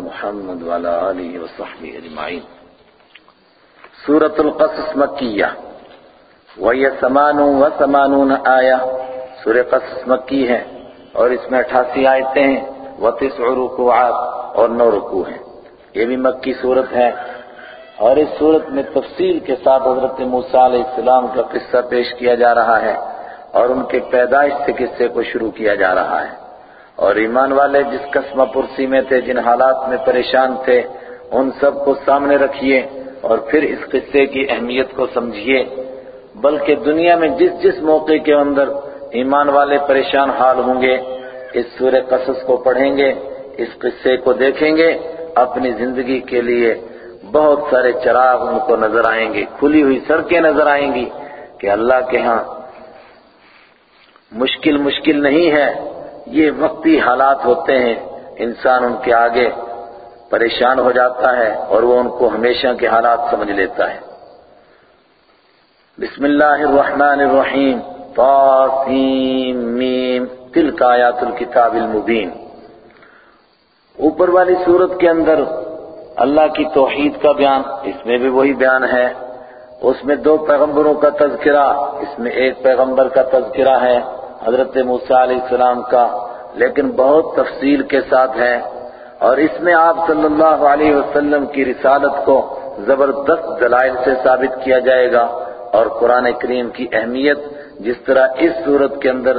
محمد وعلى آله وصحبه اجمعین سورة القصص مکیہ وہی سمان و سمانون آیا قصص مکی ہے اور اس میں اٹھاسی آیتیں ہیں. وتسع رکوعات اور نو رکوع ہیں. یہ بھی مکی صورت ہے. اور اس صورت میں تفصیل کے ساتھ حضرت موسیٰ علیہ السلام کا قصہ پیش کیا جا رہا ہے اور ان کے پیدائش سے قصے کو شروع کیا جا رہا ہے۔ اور ایمان والے جس قسم پرسی میں تھے، جن حالات میں پریشان تھے، ان سب کو سامنے رکھیے اور پھر اس قصے کی اہمیت کو سمجھیے۔ بلکہ دنیا میں جس جس موقع کے اندر ایمان والے پریشان حال ہوں گے، اس سورہ قصص کو پڑھیں گے، اس قصے کو دیکھیں گے، اپنی زندگی کے لیے بہت سارے چراغ ان کو نظر آئیں گے، کھلی ہوئی سڑکیں نظر آئیں گی کہ اللہ کے ہاں مشکل مشکل نہیں ہے۔ یہ وقتی حالات ہوتے ہیں، انسان ان کے آگے پریشان ہو جاتا ہے اور وہ ان کو ہمیشہ کے حالات سمجھ لیتا ہے۔ بسم اللہ الرحمن الرحیم، طاسیم، میم، تلک آیات الكتاب المبین۔ اوپر والی صورت کے اندر اللہ کی توحید کا بیان، اس میں بھی وہی بیان ہے۔ اس میں دو پیغمبروں کا تذکرہ، اس میں ایک پیغمبر کا تذکرہ ہے۔ حضرت موسیٰ علیہ السلام کا، لیکن بہت تفصیل کے ساتھ ہے۔ اور اس میں آپ صلی اللہ علیہ وسلم کی رسالت کو زبردست دلائل سے ثابت کیا جائے گا۔ اور قرآن کریم کی اہمیت جس طرح اس صورت کے اندر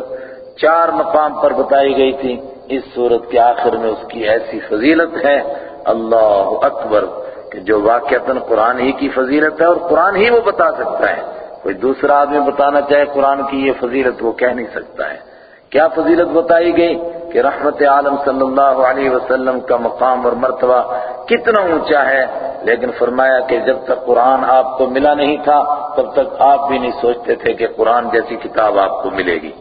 چار مقام پر بتائی گئی تھی، اس صورت کے آخر میں اس کی ایسی فضیلت ہے، اللہ اکبر، کہ جو واقعتاً قرآن ہی کی فضیلت ہے اور قرآن ہی وہ بتا سکتا ہے۔ کوئی دوسرا آدمی بتانا چاہے قرآن کی یہ فضیلت وہ کہہ نہیں سکتا ہے۔ کیا فضیلت بتائی گئی کہ رحمت عالم صلی اللہ علیہ وسلم کا مقام اور مرتبہ کتنا اونچا ہے، لیکن فرمایا کہ جب تک قرآن آپ کو ملا نہیں تھا، تب تک آپ بھی نہیں سوچتے تھے کہ قرآن جیسی کتاب آپ کو ملے گی۔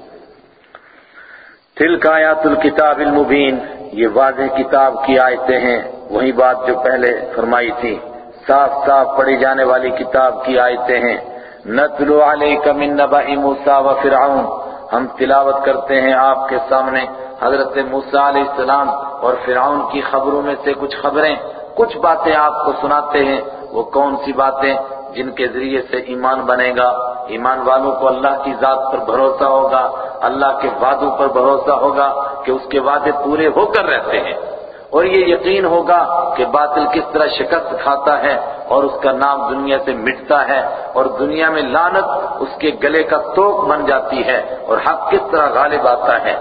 تلک آیات الکتاب المبین، یہ واضح کتاب کی آیتیں ہیں۔ وہی بات جو پہلے فرمائی تھی۔ صاف صاف پڑھی جانے والی کتاب کی آیتیں ہیں۔ نتلو علیک من نبع موسیٰ و فرعون۔ ہم تلاوت کرتے ہیں آپ کے سامنے حضرت موسیٰ علیہ السلام اور فرعون کی خبروں میں سے کچھ خبریں، کچھ باتیں آپ کو سناتے ہیں۔ وہ کون سی باتیں جن کے ذریعے سے ایمان بنے گا؟ ایمان والوں کو اللہ کی ذات پر بھروسہ ہوگا، اللہ کے وعدوں پر بھروسہ ہوگا کہ اس کے وعدے پورے ہو کر رہتے ہیں۔ اور یہ یقین ہوگا کہ باطل کس طرح شکست کھاتا ہے اور اس کا نام دنیا سے مٹتا ہے اور دنیا میں لانت اس کے گلے کا توق بن جاتی ہے اور حق کس طرح غالب آتا ہے۔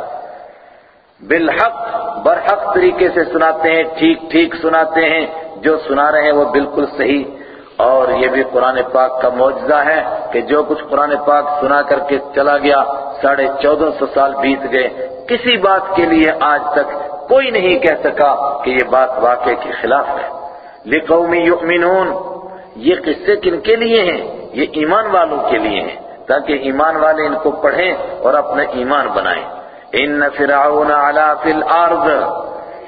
بالحق، برحق طریقے سے سناتے ہیں، ٹھیک ٹھیک سناتے ہیں، جو سنا رہے ہیں وہ بالکل صحیح۔ اور یہ بھی قرآن پاک کا معجزہ ہے کہ جو کچھ قرآن پاک سنا کر کے چلا گیا، ساڑھے چودہ سو سال بیت گئے۔ کسی بات کے لیے آج تک کوئی نہیں کہہ سکا کہ یہ بات واقع کے خلاف ہے۔ لِقَوْمِ يُؤْمِنُونَ یہ قصے کن کے لیے ہیں؟ یہ ایمان والوں کے لیے ہیں۔ تاکہ ایمان والے ان کو پڑھیں اور اپنا ایمان بنائیں۔ ان فرعون علا فی الارض،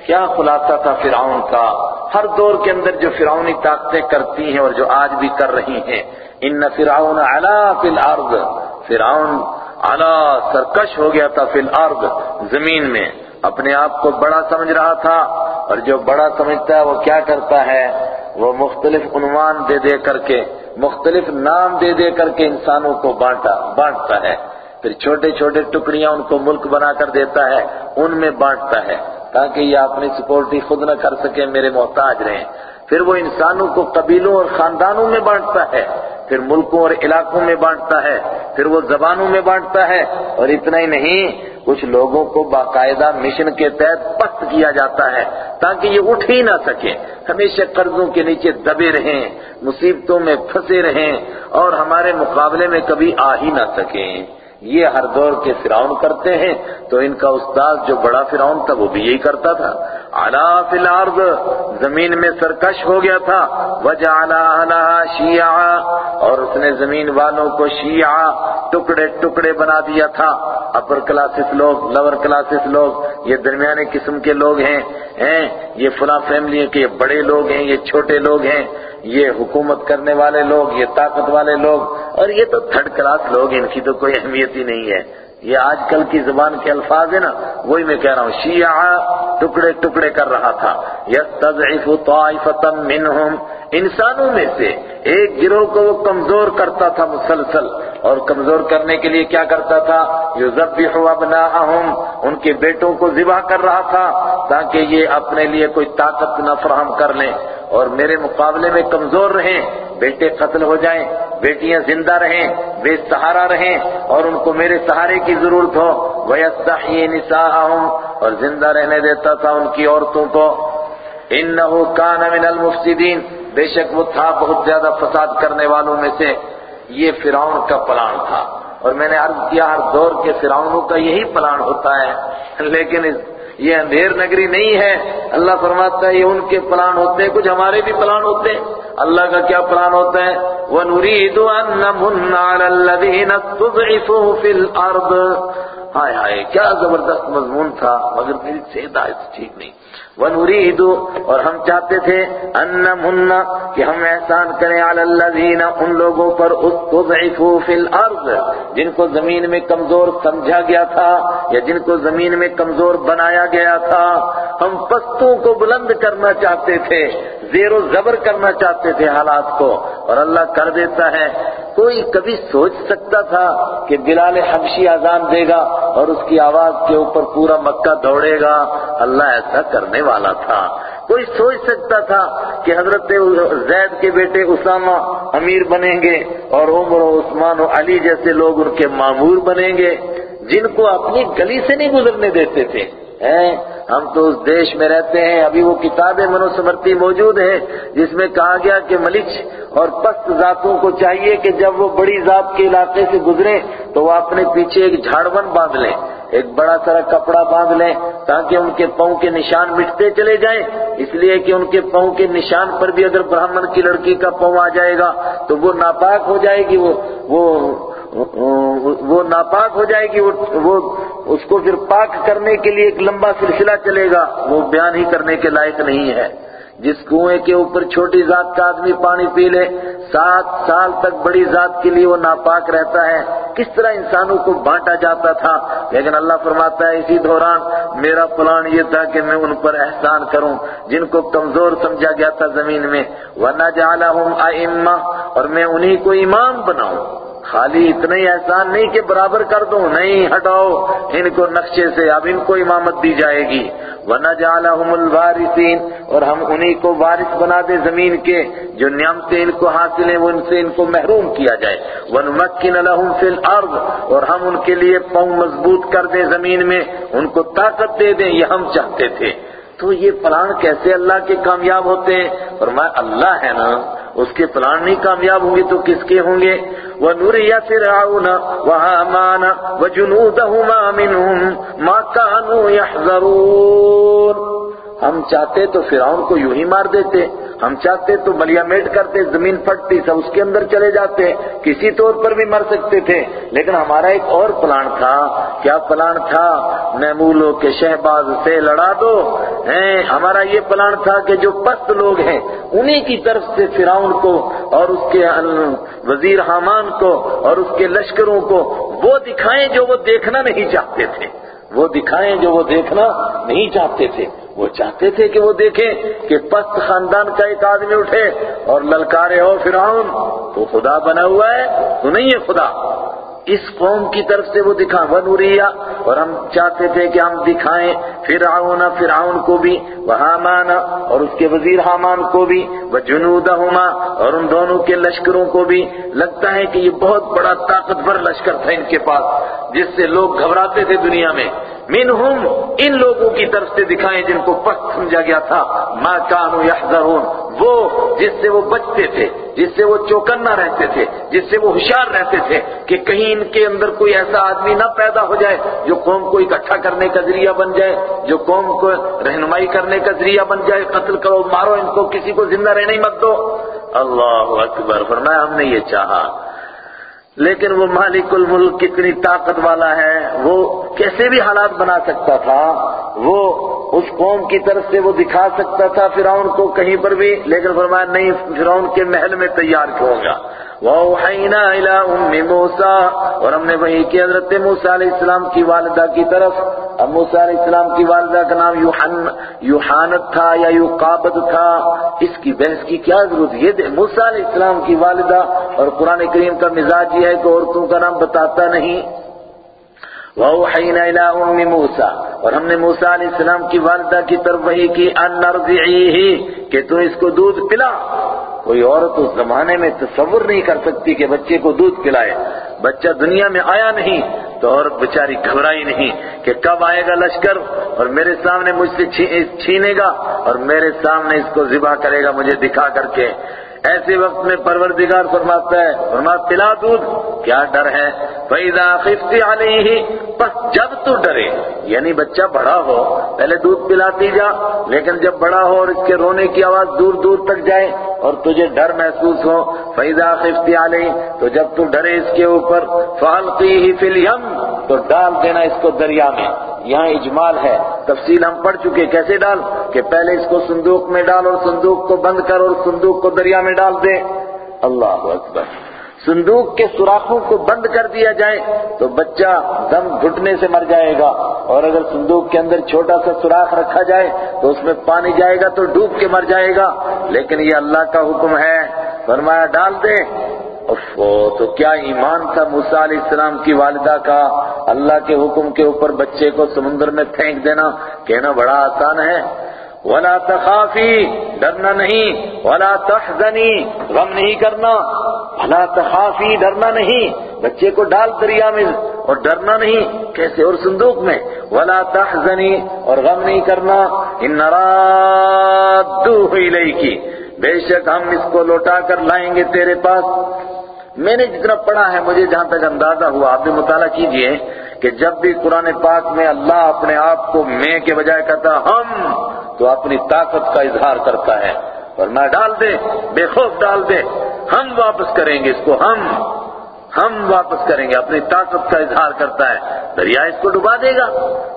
کیا خلاصہ تھا فرعون کا؟ ہر دور کے اندر جو فرعونی طاقتیں کرتی ہیں اور جو آج بھی کر رہی ہیں۔ ان فرعون علا فی الارض، فرعون علا سرکش ہو گیا تھا فی الارض، زمین میں۔ اپنے آپ کو بڑا سمجھ رہا تھا اور جو بڑا سمجھتا ہے وہ کیا کرتا ہے؟ وہ مختلف عنوان دے دے کر کے، مختلف نام دے دے کر کے انسانوں کو بانٹا، بانٹتا ہے۔ پھر چھوٹے چھوٹے ٹکڑیاں ان کو ملک بنا کر دیتا ہے، ان میں بانٹتا ہے۔ تاکہ یہ اپنی سپورٹی خود نہ کر سکے، میرے محتاج رہیں۔ پھر وہ انسانوں کو قبیلوں اور خاندانوں میں بانٹتا ہے۔ پھر ملکوں اور علاقوں میں بانٹتا ہے، پھر وہ زبانوں میں بانٹتا ہے۔ اور اتنا ہی نہیں، کچھ لوگوں کو باقاعدہ مشن کے تحت پست کیا جاتا ہے تاکہ یہ اٹھ ہی نہ سکیں ہمیشہ قرضوں کے نیچے دبے رہیں، مصیبتوں میں پھنسے رہیں اور ہمارے مقابلے میں کبھی آ ہی نہ سکیں۔ یہ ہر دور کے فرعون کرتے ہیں، تو ان کا استاد جو بڑا فرعون تھا وہ بھی یہی کرتا تھا۔ علا فی الارض، زمین میں سرکش ہو گیا تھا وجعل اهلها شیعا اور اس نے زمین والوں کو شیعا ٹکڑے ٹکڑے بنا دیا تھا۔ اپر کلاسز لوگ لور کلاسز لوگ، یہ درمیانے قسم کے لوگ ہیں ہیں، یہ فلاں فیملی کے یہ بڑے لوگ ہیں، یہ چھوٹے لوگ ہیں، یہ حکومت کرنے والے لوگ، یہ طاقت والے لوگ، اور یہ تو تھرڈ کلاس لوگ ان کی تو کوئی اہمیت ہی نہیں ہے۔ یہ آج کل کی زبان کے الفاظ ہیں نا، وہی میں کہہ رہا ہوں، شیعہ ٹکڑے ٹکڑے کر رہا تھا۔ یستضعف طائفتا منہم، انسانوں میں سے ایک گروہ کو وہ کمزور کرتا تھا مسلسل۔ اور کمزور کرنے کے لیے کیا کرتا تھا؟ یذبح ابناءہم، ان کے بیٹوں کو ذبح کر رہا تھا تاکہ یہ اپنے لیے کوئی طاقت نہ فراہم کر لیں۔ اور میرے مقابلے میں کمزور رہیں، بیٹے قتل ہو جائیں، بیٹیاں زندہ رہیں، بے سہارا رہیں اور ان کو میرے سہارے کی ضرورت ہو۔ وَيَسْتَحْيِي نِسَاءَهُمْ اور زندہ رہنے دیتا تھا ان کی عورتوں کو۔ إِنَّهُ كَانَ مِنَ الْمُفْسِدِينَ۔ بے شک وہ تھا بہت زیادہ فساد کرنے والوں میں سے۔ یہ فرعون کا پلان تھا۔ اور میں نے عرض کیا، ہر دور کے فرعونوں کا یہی پلان ہوتا ہے۔ لیکن یہ اندھیر نگری نہیں ہے۔ اللہ فرماتا ہے، یہ ان کے پلان ہوتے ہیں، کچھ ہمارے بھی پلان ہوتے ہیں۔ اللہ کا کیا پلان ہوتا ہے؟ وَنُرِيدُ أَن نَمُنَّ عَلَى الَّذِينَ اسْتُضْعِفُوا فِي الْأَرْضِ۔ ہائے ہائے، کیا زبردست مضمون تھا، مگر میری صحت آئے ٹھیک نہیں۔ وَنُرِيدُ، اور ہم چاہتے تھے أَن نَمُنَّ، کہ ہم احسان کریں عَلَى الَّذِينَ ان لوگوں پر اسْتُضْعِفُوا فِي الْأَرْضِ جن کو زمین میں کمزور سمجھا گیا تھا، یا جن کو زمین میں کمزور بنایا گیا تھا۔ ہم پستوں کو بلند کرنا چاہتے تھے، زیر و زبر کرنا چاہتے تھے حالات کو، اور اللہ کر دیتا ہے۔ کوئی کبھی سوچ سکتا تھا کہ بلال حبشی آزان دے گا اور اس کی آواز کے اوپر پورا مکہ دوڑے گا۔ اللہ ایسا کرنے والا تھا۔ کوئی سوچ سکتا تھا کہ حضرت زید کے بیٹے اسامہ امیر بنیں گے اور عمر و عثمان و علی جیسے لوگ ان کے معمور بنیں گے، جن کو اپنی گلی سے نہیں گزرنے دیتے تھے۔ ہم تو اس دیش میں رہتے ہیں، ابھی وہ کتاب منوسمرتی موجود ہے جس میں کہا گیا کہ ملچ اور پست ذاتوں کو چاہیے کہ جب وہ بڑی ذات کے علاقے سے گزریں تو وہ اپنے پیچھے ایک جھاڑون باندھ لیں، ایک بڑا سارا کپڑا باندھ لیں، تاکہ ان کے پاؤں کے نشان مٹتے چلے جائیں۔ اس لیے کہ ان کے پاؤں کے نشان پر بھی اگر برہمن کی لڑکی کا پاؤں آ جائے گا تو وہ ناپاک ہو جائے گی، وہ وہ وہ ناپاک ہو جائے گی وہ اس کو پھر پاک کرنے کے لیے ایک لمبا سلسلہ چلے گا، وہ بیان ہی کرنے کے لائق نہیں ہے۔ جس کنویں کے اوپر چھوٹی ذات کا آدمی پانی پی لے، سات سال تک بڑی ذات کے لیے وہ ناپاک رہتا ہے۔ کس طرح انسانوں کو بانٹا جاتا تھا۔ لیکن اللہ فرماتا ہے اسی دوران، میرا پلان یہ تھا کہ میں ان پر احسان کروں، جن کو کمزور سمجھا گیا تھا زمین میں۔ وَنَجْعَلَهُمْ أَئِمَّةً اور میں انہی کو امام بناؤں۔ خالی اتنا ہی احسان نہیں کہ برابر کر دوں، نہیں ہٹاؤ۔ ان کو نقشے سے اب ان کو امامت دی جائے گی۔ وَنَجْعَلَهُمُ الْوَارِثِينَ، اور ہم انہی کو وارث بنا دے زمین کے۔ جو نعمتیں ان کو حاصل ہیں، وہ ان سے ان کو محروم کیا جائے۔ وَنُمَكِّنَ لَهُمْ فِي الْأَرْضِ، اور ہم ان کے لیے پاؤں مضبوط کر دیں زمین میں۔ ان کو طاقت دے دیں، یہ ہم چاہتے تھے۔ تو یہ پلان کیسے اللہ کے کامیاب ہوتے ہیں؟ فرمایا، اللہ ہے نا اس کے پلان نہیں کامیاب ہوں گے تو کس کے ہوں گے؟ وَنُرِيَ فِرْعَوْنَ وَهَامَانَ وَجُنُودَهُمَا مِنْهُمْ مَا كَانُوا يَحْذَرُونَ ہم چاہتے تو فرعون کو یوں ہی مار دیتے، ہم چاہتے تو ملیا میٹ کرتے، زمین پھٹتی، سب اس کے اندر چلے جاتے، کسی طور پر بھی مر سکتے تھے۔ لیکن ہمارا ایک اور پلان تھا۔ کیا پلان تھا؟ نیمولوں کے شہباز سے لڑا دو۔ ہمارا یہ پلان تھا کہ جو پست لوگ ہیں، انہی کی طرف سے فرعون کو اور اس کے وزیر حامان کو اور اس کے لشکروں کو وہ دکھائیں جو وہ دیکھنا نہیں چاہتے تھے۔ وہ دکھائیں جو وہ دیکھنا نہیں چاہتے تھے۔ وہ چاہتے تھے کہ وہ دیکھیں کہ پست خاندان کا ایک آدمی اٹھے اور للکارے ہو فرعون، تو خدا بنا ہوا ہے، تو نہیں ہے خدا۔ اس قوم کی طرف سے وہ دکھا ونوریا اور ہم چاہتے تھے کہ ہم دکھائیں فرعون فرعون کو بھی وہ حامان اور اس کے وزیر حامان کو بھی وہ جنودہما اور ان دونوں کے لشکروں کو بھی۔ لگتا ہے کہ یہ بہت بڑا طاقتور لشکر تھا ان کے پاس، جس سے لوگ گھبراتے تھے دنیا میں۔ منہم، ان لوگوں کی طرف سے دکھائیں جن کو پست سمجھا گیا تھا، ما کانوا یحذرون، وہ جس سے وہ بچتے تھے، جس سے وہ چوکنا رہتے تھے، جس سے وہ ہوشیار رہتے تھے کہ کہیں ان کے اندر کوئی ایسا آدمی نہ پیدا ہو جائے جو قوم کو اکٹھا کرنے کا ذریعہ بن جائے، جو قوم کو رہنمائی کرنے کا ذریعہ بن جائے، قتل کرو، مارو ان کو، کسی کو زندہ رہنے ہی مت دو۔ اللہ اکبر، فرمایا ہم نے یہ چاہا۔ لیکن وہ مالک الملک کتنی طاقت والا ہے، وہ کیسے بھی حالات بنا سکتا تھا، وہ اس قوم کی طرف سے وہ دکھا سکتا تھا فرعون کو کہیں پر بھی، لیکن فرمایا نہیں، فرعون کے محل میں تیار کیوں گا؟ وَأَوْحَيْنَا إِلَىٰ أُمِّ مُوسَىٰ اور ہم نے وہی کہ حضرت موسیٰ علیہ السلام کی والدہ کی طرف۔ اب موسیٰ علیہ السلام کی والدہ کا نام یوحانت تھا یا یوقابت تھا۔ اس کی بحث کی کیا ضرورت؟ یہ موسیٰ علیہ السلام کی والدہ اور قرآن کریم کا مزاج یہ ہے کہ عورتوں کا نام بتاتا نہیں۔ وَأَوْحَيْنَا إِلَىٰ أُمِّ مُوسَىٰ اور ہم نے موسیٰ علیہ السلام کی والدہ کی طرف وہی کی ان نرضعیہ کہ تو اس کو دودھ پلا۔ کوئی عورت اس زمانے میں تصور نہیں کر سکتی کہ بچے کو دودھ پلائے۔ بچہ دنیا میں آیا نہیں تو عورت بچاری گھبرائی نہیں کہ کب آئے گا لشکر اور میرے سامنے مجھ سے چھینے گا اور میرے سامنے اس کو ذبح کرے گا مجھے دکھا کر کے۔ ایسے وقت میں پروردگار فرماتا ہے فرماتا پلا دودھ، کیا ڈر ہے؟ فَإِذَا خِفْتِ عَلَيْهِ بس جب تو ڈرے۔ یعنی بچہ بڑا ہو، پہلے دودھ پلاتی جا، لیکن جب بڑا ہو اور اس کے رونے کی آواز دور دور تک جائے اور تجھے ڈر محسوس ہو فیضا خفتی علی تو جب تو ڈرے اس کے اوپر فالتی ہی فی الْيَمِّ، تو ڈال دینا اس کو دریا میں۔ یہاں اجمال ہے۔ تفصیل ہم پڑھ چکے، کیسے ڈال؟ کہ پہلے اس کو صندوق میں ڈال اور صندوق کو بند کر اور صندوق کو دریا میں ڈال دے۔ اللہ اکبر۔ صندوق کے سوراخوں کو بند کر دیا جائے تو بچہ دم گھٹنے سے مر جائے گا۔ اور اگر صندوق کے اندر چھوٹا سا سوراخ رکھا جائے تو اس میں پانی جائے گا تو ڈوب کے مر جائے گا۔ لیکن یہ اللہ کا حکم ہے۔ فرمایا، ڈال دے۔ تو کیا ایمان تھا موسیٰ علیہ السلام کی والدہ کا؟ اللہ کے حکم کے اوپر بچے کو سمندر میں پھینک دینا کہنا بڑا آسان ہے۔ ولا تخافی، ڈرنا نہیں، ولا تحزنی، غم نہیں کرنا۔ ولا تخافی، ڈرنا نہیں۔ بچے کو ڈال دریا میں اور ڈرنا نہیں، کیسے؟ اور صندوق میں۔ ولا تحزنی اور غم نہیں کرنا۔ ان ہوئی لئی کی بے شک ہم اس کو لوٹا کر لائیں گے تیرے پاس۔ میں نے جتنا پڑھا ہے، مجھے جہاں تک اندازہ ہوا، آپ بھی مطالعہ کیجیے۔ کہ جب بھی قرآن پاک میں اللہ اپنے آپ کو میں کے بجائے کہتا ہم، تو اپنی طاقت کا اظہار کرتا ہے۔ اور ڈال دے، بے خوف ڈال دے۔ ہم واپس کریں گے اس کو، ہم ہم واپس کریں گے۔ اپنی طاقت کا اظہار کرتا ہے۔ دریا اس کو ڈبا دے گا۔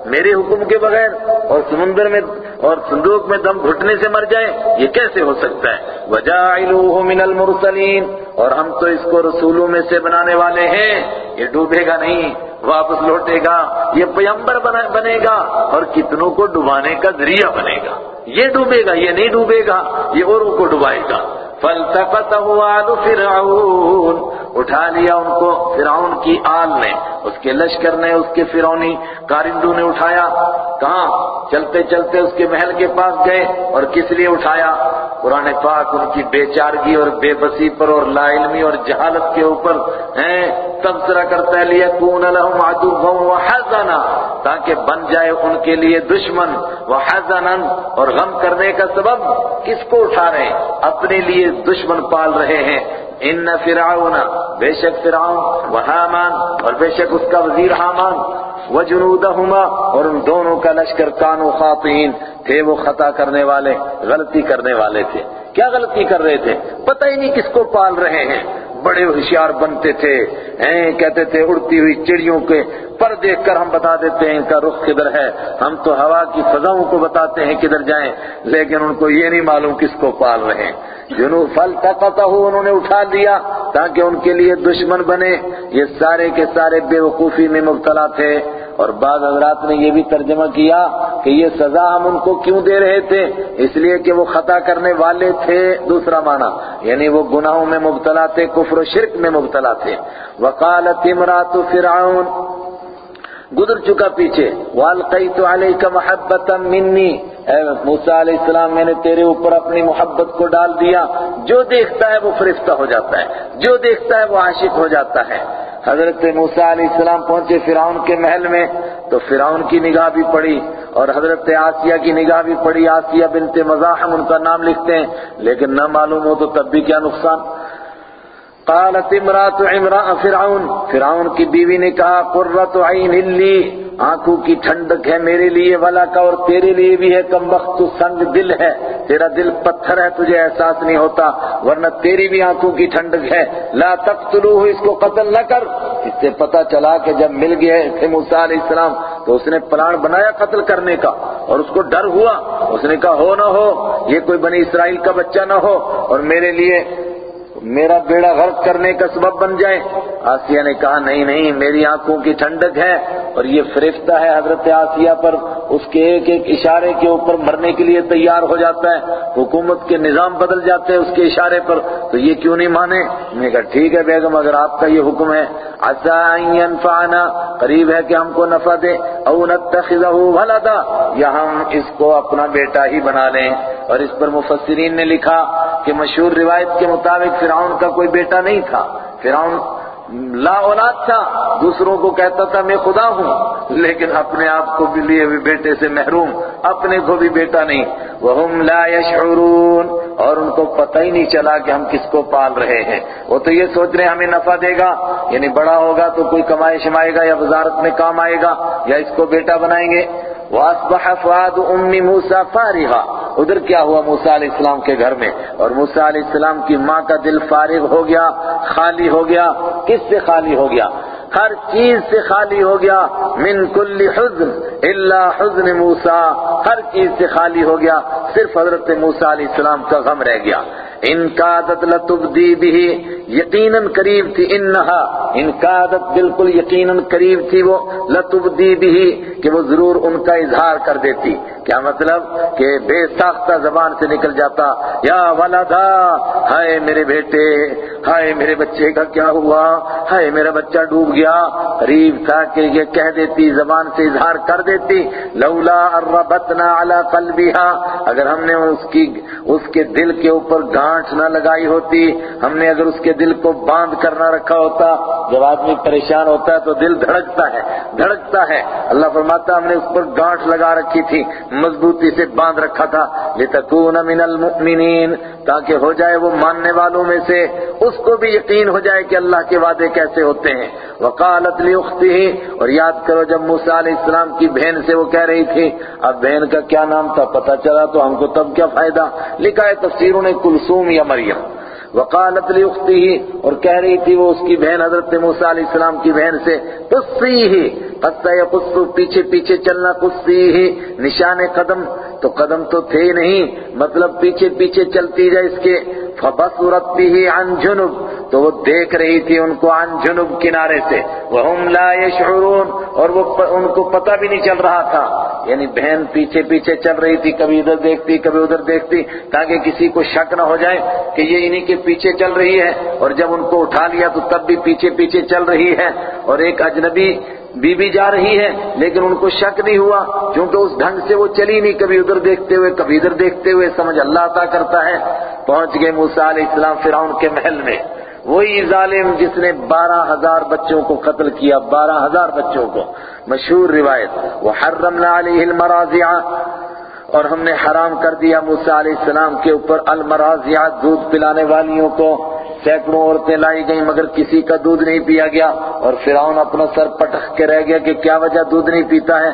میرے حکم کے بغیر اور سمندر میں، اور صندوق میں دم گھٹنے سے مر جائے یہ کیسے ہو سکتا ہے؟ وَجَاعِلُوهُ مِنَ الْمُرْسَلِينَ۔ اور ہم تو اس کو رسولوں میں سے بنانے والے ہیں۔ یہ ڈوبے گا نہیں۔ واپس لوٹے گا، یہ پیمبر بنے گا اور کتنوں کو ڈبانے کا ذریعہ بنے گا۔ یہ ڈوبے گا، یہ نہیں ڈوبے گا، یہ اوروں کو ڈبائے گا۔ فَالْتَقَتَهُ آلُ فِرْعَوْنَ۔ اٹھا لیا ان کو فرعون کی آل نے، اس کے لشکر نے، اس کے فرعونی کارندوں نے اٹھایا۔ کہاں چلتے چلتے اس کے محل کے پاس گئے اور کس لیے اٹھایا؟ قرآن پاک ان کی بے چارگی اور بے بسی پر اور لا علمی اور جہالت کے اوپر، ہیں تبصرہ کرتا ہے لیا کون الحم آدو وحزنا تاکہ بن جائے ان کے لیے دشمن وحزنا اور غم کرنے کا سبب کس کو اٹھا رہے ہیں؟ اپنے لیے دشمن پال رہے ہیں۔ ان فرعون، بے شک فرعون و حامان، اور بے شک اس کا وزیر حامان وجنودہما اور ان دونوں کا لشکر کانو خاطئین، تھے وہ خطا کرنے والے، غلطی کرنے والے تھے۔ کیا غلطی کر رہے تھے؟ پتہ ہی نہیں کس کو پال رہے ہیں۔ بڑے ہوشیار بنتے تھے، ہیں، کہتے تھے، اڑتی ہوئی چڑیوں کے پر دیکھ کر ہم بتا دیتے ہیں ان کا رخ کدھر ہے۔ ہم تو ہوا کی فضاؤں کو بتاتے ہیں کدھر جائیں، لیکن ان کو یہ نہیں معلوم کس کو پال رہے ہیں۔ جنوب پھل پتا ہو انہوں نے اٹھا دیا تاکہ ان کے لیے دشمن بنے۔ یہ سارے کے سارے بے وقوفی میں مبتلا تھے۔ اور بعض حضرات نے یہ بھی ترجمہ کیا کہ یہ سزا ہم ان کو کیوں دے رہے تھے؟ اس لیے کہ وہ خطا کرنے والے تھے دوسرا معنی یعنی وہ گناہوں میں مبتلا تھے، کفر و شرک میں مبتلا تھے۔ وقالت امرات فرعون، گزر چکا پیچھے۔ وَالْقَيْتُ عَلَيْكَ مَحَبَّةً مِّنِّي اے موسیٰ علیہ السلام، میں نے تیرے اوپر اپنی محبت کو ڈال دیا۔ جو دیکھتا ہے وہ فرفتہ ہو جاتا ہے۔ جو دیکھتا ہے وہ عاشق ہو جاتا ہے۔ حضرت موسیٰ علیہ السلام پہنچے فرعون کے محل میں تو فرعون کی نگاہ بھی پڑی اور حضرت آسیہ کی نگاہ بھی پڑی۔ آسیہ بنت مزاحم ان کا نام لکھتے ہیں، لیکن نہ معلوم ہو تو تب بھی کیا نقصان۔ قالت امرات عمران فرعون۔ فرعون کی بیوی نے کہا، قرۃ عین لی، آنکھوں کی ٹھنڈک ہے میرے لیے والا کا اور تیرے لیے بھی ہے، کم وقت تو سنگ دل ہے۔ تیرا دل پتھر ہے، تجھے احساس نہیں ہوتا، ورنہ تیری بھی آنکھوں کی ٹھنڈک ہے۔ لا تقتلوه، اس کو قتل نہ کر۔ اس سے پتا چلا کہ جب مل گئے تھے موسیٰ علیہ السلام، تو اس نے پلان بنایا قتل کرنے کا۔ اور اس کو ڈر ہوا۔ اس نے کہا، ہو نہ ہو، یہ کوئی بنی اسرائیل کا بچہ نہ ہو۔ اور میرے لیے میرا بیڑا غرق کرنے کا سبب بن جائے۔ آسیہ نے کہا، نہیں نہیں، میری آنکھوں کی ٹھنڈک ہے اور یہ فرشتہ ہے حضرت آسیہ پر۔ اس کے ایک ایک اشارے کے اوپر مرنے کے لیے تیار ہو جاتا ہے۔ حکومت کے نظام بدل جاتے ہیں اس کے اشارے پر۔ تو یہ کیوں نہیں مانے؟ میں نے کہا، ٹھیک ہے بیگم، اگر آپ کا یہ حکم ہے۔ ان ينفعنا قریب ہے کہ ہم کو نفع دے۔ او نتخذه ولدا، یا ہم اس کو اپنا بیٹا ہی بنا لیں۔ اور اس پر مفسرین نے لکھا کہ مشہور روایت کے مطابق فرعون کا کوئی بیٹا نہیں تھا۔ فرعون لا اولاد تھا، دوسروں کو کہتا تھا میں خدا ہوں، لیکن اپنے آپ کو بھی لیے ہوئے بیٹے سے محروم، اپنے کو بھی بیٹا نہیں۔ وَهُمْ لَا يَشْعُرُونَ۔ اور ان کو پتہ ہی نہیں چلا کہ ہم کس کو پال رہے ہیں۔ وہ تو یہ سوچ رہے ہیں، ہمیں نفع دے گا یعنی بڑا ہوگا تو کوئی کمائے شمائے گا یا وزارت میں کام آئے گا یا اس کو بیٹا بنائیں گے۔ وَأَصْبَحَ فُعَادُ أُمِّ مُوسَى فَارِغًا۔ ادھر کیا ہوا موسیٰ علیہ السلام کے گھر میں؟ اور موسیٰ علیہ السلام کی ماں کا دل فارغ ہو گیا، خالی ہو گیا۔ کس سے خالی ہو گیا؟ ہر چیز سے خالی ہو گیا۔ من کل حزن، الا حزن موسیٰ۔ ہر چیز سے خالی ہو گیا۔ صرف حضرت موسیٰ علیہ السلام کا غم رہ گیا۔ ان کا عادت لتبدی بھی یقیناً قریب تھی انہا، ان کا عادت بالکل یقیناً قریب تھی وہ لتبدی بھی کہ وہ ضرور ان کا اظہار کر دیتی۔ کیا مطلب کہ بے ساختہ زبان سے نکل جاتا یا ولدا ہائے میرے بیٹے ہائے میرے بچے کا کیا ہوا ہائے میرا بچہ ڈوب گیا قریب تھا کہ یہ کہہ دیتی زبان سے اظہار کر دیتی لولا ربطنا علی قلبها اگر ہم نے اس کی اس کے دل کے اوپر گانٹ نہ لگائی ہوتی ہم نے اگر اس کے دل کو باندھ کر نہ رکھا ہوتا جب آدمی پریشان ہوتا ہے تو دل دھڑکتا ہے دھڑکتا ہے اللہ فرماتا ہم نے اس پر گانٹ لگا رکھی تھی مضبوطی سے باندھ رکھا تھا، لِتَكُونَ مِنَ الْمُؤْمِنِينَ، تاکہ ہو جائے وہ ماننے والوں میں سے اس کو بھی یقین ہو جائے کہ اللہ کے وعدے کیسے ہوتے ہیں۔ وقالت لِأُخْتِهِ، اور یاد کرو جب موسیٰ علیہ السلام کی بہن سے وہ کہہ رہی تھی، اب بہن کا کیا نام تھا پتہ چلا تو ہم کو تب کیا فائدہ؟ لکھا ہے تفسیروں نے کلثوم یا مریم۔ وقالت لِأُخْتِهِ، اور کہہ رہی تھی وہ اس کی بہن حضرت موسیٰ علیہ السلام کی بہن سے قُصِّيهِ قصہ یا قصو پیچھے پیچھے چلنا قصِّيهِ نشان قدم، تو قدم تو تھے ہی نہیں مطلب پیچھے پیچھے چلتی جائے اس کے، فبصرت بھی عن جنب تو وہ دیکھ رہی تھی ان کو عن جنب کنارے سے۔ وهم لا يشعرون۔ اور وہ ان کو پتہ بھی نہیں چل رہا تھا۔ یعنی بہن پیچھے پیچھے چل رہی تھی، کبھی ادھر دیکھتی، کبھی ادھر دیکھتی، تاکہ کسی کو شک نہ ہو جائے کہ یہ انہی کے پیچھے چل رہی ہے۔ اور جب ان کو اٹھا لیا تو تب بھی پیچھے پیچھے چل رہی ہے۔ اور ایک اجنبی بی بی جا رہی ہے، لیکن ان کو شک نہیں ہوا کیونکہ اس ڈھنگ سے وہ چلی نہیں۔ کبھی ادھر دیکھتے ہوئے، کبھی ادھر دیکھتے ہوئے، سمجھ اللہ عطا کرتا ہے۔ پہنچ گئے موسیٰ علیہ السلام فرعون کے محل میں۔ وہی ظالم جس نے بارہ ہزار بچوں کو قتل کیا، بارہ ہزار بچوں کو۔ مشہور روایت وہ حرمنا علیہ اور ہم نے حرام کر دیا موسیٰ علیہ السلام کے اوپر المراضع دودھ پلانے والیوں کو۔ سینکڑوں عورتیں لائی گئیں مگر کسی کا دودھ نہیں پیا گیا۔ اور فرعون اپنا سر پٹخ کے رہ گیا کہ کیا وجہ دودھ نہیں پیتا ہے۔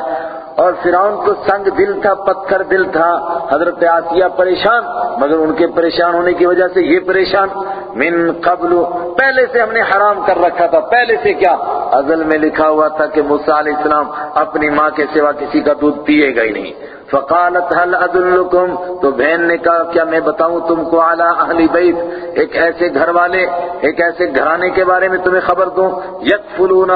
اور فرعون کو سنگ دل تھا، پتھر دل تھا۔ حضرت آسیہ پریشان، مگر ان کے پریشان ہونے کی وجہ سے یہ پریشان۔ من قبل، پہلے سے ہم نے حرام کر رکھا تھا۔ پہلے سے کیا؟ ازل میں لکھا ہوا تھا کہ موسیٰ علیہ السلام اپنی ماں کے سوا کسی کا دودھ پیے گا ہی نہیں۔ فقالت هل ادلکم تو بہن نے کہا، کیا میں بتاؤں تم کو اعلی اہل بیت ایک ایسے گھر والے، ایک ایسے گھرانے کے بارے میں تمہیں خبر دوں۔ یکفلونہ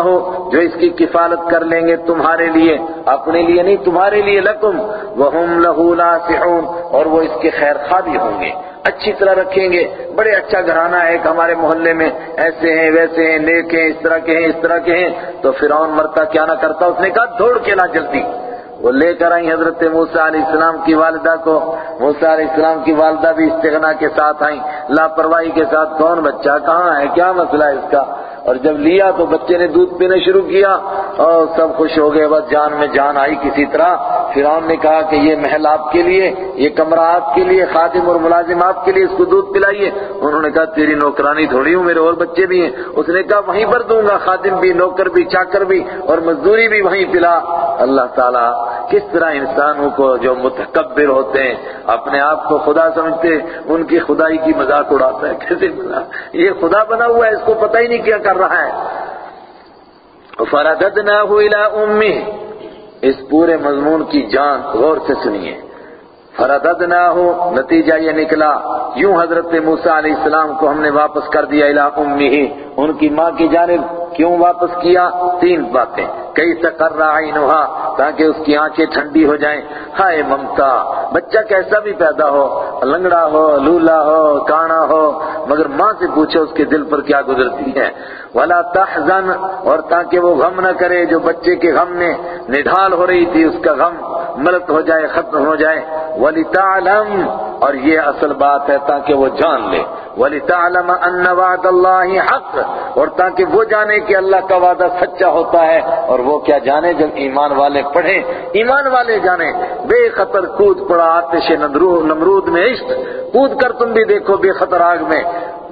جو اس کی کفالت کر لیں گے تمہارے لیے، اپنے لیے نہیں، تمہارے لیے لکم۔ وہم لہو ناصحون اور وہ اس کے خیر خواہ بھی ہوں گے۔ اچھی طرح رکھیں گے۔ بڑے اچھا گھرانہ ہے ایک ہمارے محلے میں۔ ایسے ہیں، ویسے ہیں، نیک ہیں، اس طرح کے ہیں، اس طرح کے ہیں۔ تو فرعون مرتا کیا نہ کرتا؟ اس نے کہا، دوڑ کے لا جلدی۔ وہ لے کر آئی حضرت موسیٰ علیہ السلام کی والدہ کو۔ موسیٰ علیہ السلام کی والدہ بھی استغنا کے ساتھ آئیں۔ لاپرواہی کے ساتھ، کون بچہ کہاں ہے؟ کیا مسئلہ ہے اس کا؟ اور جب لیا تو بچے نے دودھ پینا شروع کیا اور سب خوش ہو گئے، بس جان میں جان آئی کسی طرح۔ فرعون نے کہا کہ یہ محل آپ کے لیے، یہ کمرہ آپ کے لیے، خادم اور ملازم آپ کے لیے، اس کو دودھ پلائیے۔ انہوں نے کہا، تیری نوکرانی تھوڑی ہوں، میرے اور بچے بھی ہیں۔ اس نے کہا، وہیں پر دوں گا، خادم بھی، نوکر بھی، چاکر بھی اور مزدوری بھی وہیں پلا۔ اللہ تعالیٰ کس طرح انسانوں کو جو متکبر ہوتے ہیں، اپنے آپ کو خدا سمجھتے ان کی خدائی کی مذاق اڑاتا ہے۔ کیسے یہ خدا بنا ہوا ہے، اس کو پتہ ہی نہیں کیا کر رہا ہے۔ فَرَدَدْنَاهُ إِلَىٰ أُمِّهِ۔ اس پورے مضمون کی جان غور سے سنیے۔ فرددناہو نتیجہ یہ نکلا۔ یوں حضرت موسیٰ علیہ السلام کو ہم نے واپس کر دیا الہ امی ان کی ماں کی جانب کیوں واپس کیا؟ تین باتیں۔ کئی سکر رہا ہاں؟ تاکہ اس کی آنکھیں ٹھنڈی ہو جائیں۔ ہائے ممتا، بچہ کیسا بھی پیدا ہو، لنگڑا ہو، لولا ہو، کانا ہو، مگر ماں سے پوچھو اس کے دل پر کیا گزرتی ہے۔ ولا تحزن، اور تاکہ وہ غم نہ کرے، جو بچے کے غم میں نڈھال ہو رہی تھی، اس کا غم ملت ہو جائے، ختم ہو جائے۔ وَلِتَعْلَمْ، اور یہ اصل بات ہے، تاکہ وہ جان لے۔ وَلِتَعْلَمَ أَنَّ وَعْدَ اللَّهِ حق، اور تاکہ وہ جانے کہ اللہ کا وعدہ سچا ہوتا ہے اور وہ کیا جانے جب ایمان والے پڑھیں، ایمان والے جانے۔ بے خطر کود پڑا آتش نمرود میں عشق۔ کود کر تم بھی دیکھو بے خطر آگ میں۔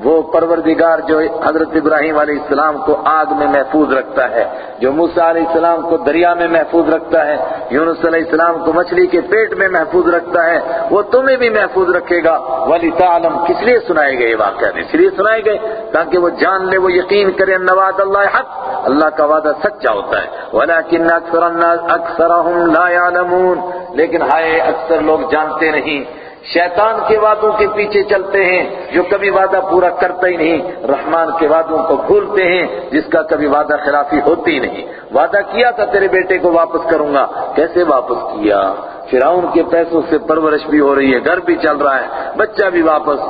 وہ پروردگار جو حضرت ابراہیم علیہ السلام کو آگ میں محفوظ رکھتا ہے، جو موسیٰ علیہ السلام کو دریا میں محفوظ رکھتا ہے، یونس علیہ السلام کو مچھلی کے پیٹ میں محفوظ رکھتا ہے، وہ تمہیں بھی محفوظ رکھے گا۔ ولی تعلم کس لیے سنائے گئے یہ واقعہ؟ اس لیے سنائے گئے تاکہ وہ جان لے، وہ یقین کرے نواد اللہ حق۔ اللہ کا وعدہ سچا ہوتا ہے۔ ولیکن اکثر الناس اکثرهم لا يعلمون لیکن ہائے، اکثر لوگ جانتے نہیں۔ شیطان کے وعدوں کے پیچھے چلتے ہیں، جو کبھی وعدہ پورا کرتا ہی نہیں، رحمان کے وعدوں کو بھولتے ہیں، جس کا کبھی وعدہ خلافی ہوتی نہیں۔ وعدہ کیا تھا تیرے بیٹے کو واپس کروں گا؟ کیسے واپس کیا؟ فرعون کے پیسوں سے پرورش بھی ہو رہی ہے، گھر بھی چل رہا ہے، بچہ بھی واپس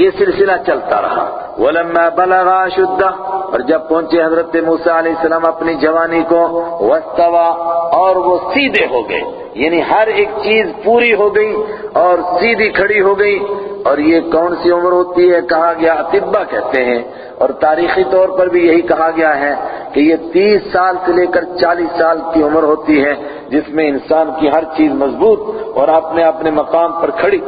یہ سلسلہ چلتا رہا۔ ولما بلغا شدہ، اور جب پہنچے حضرت موسیٰ علیہ السلام اپنی جوانی کو وستوا اور وہ سیدھے ہو گئے۔ یعنی ہر ایک چیز پوری ہو گئی اور سیدھی کھڑی ہو گئی۔ اور یہ کون سی عمر ہوتی ہے؟ کہا گیا اطبا کہتے ہیں۔ اور تاریخی طور پر بھی یہی کہا گیا ہے کہ یہ تیس سال سے لے کر چالیس سال کی عمر ہوتی ہے جس میں انسان کی ہر چیز مضبوط اور اپنے اپنے مقام پر کھڑی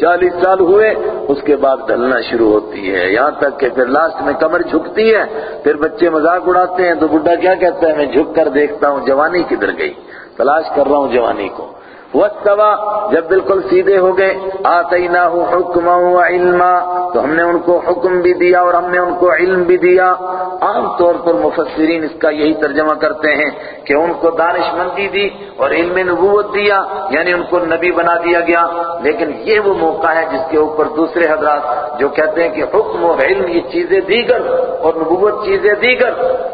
چالیس سال ہوئے، اس کے بعد ڈھلنا شروع ہوتی ہے۔ یہاں تک کہ پھر لاسٹ میں کمر جھکتی ہے، پھر بچے مذاق اڑاتے ہیں تو بڈھا کیا کہتا ہے؟ میں جھک کر دیکھتا ہوں، جوانی کدھر گئی؟ تلاش کر رہا ہوں جوانی کو۔ وَاسْتَوَى جب بالکل سیدھے ہو گئے آتَيْنَاهُ حُكْمًا وَعِلْمًا تو ہم نے ان کو حکم بھی دیا اور ہم نے ان کو علم بھی دیا۔ عام طور پر مفسرین اس کا یہی ترجمہ کرتے ہیں کہ ان کو دانش مندی دی اور علم نبوت دیا یعنی ان کو نبی بنا دیا گیا۔ لیکن یہ وہ موقع ہے جس کے اوپر دوسرے حضرات جو کہتے ہیں کہ حکم اور علم یہ چیزیں دیگر اور نبوت چیزیں دیگر،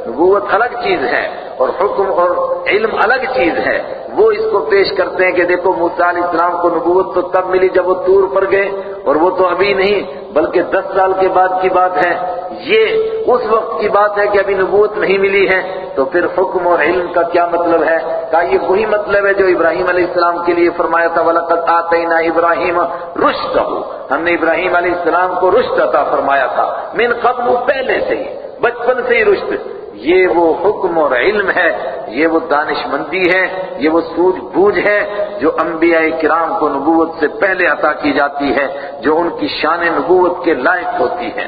نبوت الگ چیز ہے اور حکم اور علم الگ چیز ہے۔ وہ اس کو پیش کرتے ہیں کہ دیکھو موسیٰ علیہ السلام کو نبوت تو تب ملی جب وہ تور پر گئے اور وہ تو ابھی نہیں، بلکہ دس سال کے بعد کی بات ہے۔ یہ اس وقت کی بات ہے کہ ابھی نبوت نہیں ملی ہے۔ تو پھر حکم اور علم کا کیا مطلب ہے؟ کہا یہ وہی مطلب ہے جو ابراہیم علیہ السلام کے لیے فرمایا تھا، وَلَقَدْ آتَيْنَا ابراہیم رُشْدَهُ۔ ہم نے ابراہیم علیہ السلام کو رشد عطا فرمایا تھا۔ من قبل، پہلے سے ہی، بچپن سے ہی رشد۔ یہ وہ حکم اور علم ہے، یہ وہ دانش مندی ہے، یہ وہ سوجھ بوجھ ہے جو انبیاء کرام کو نبوت سے پہلے عطا کی جاتی ہے، جو ان کی شان نبوت کے لائق ہوتی ہے۔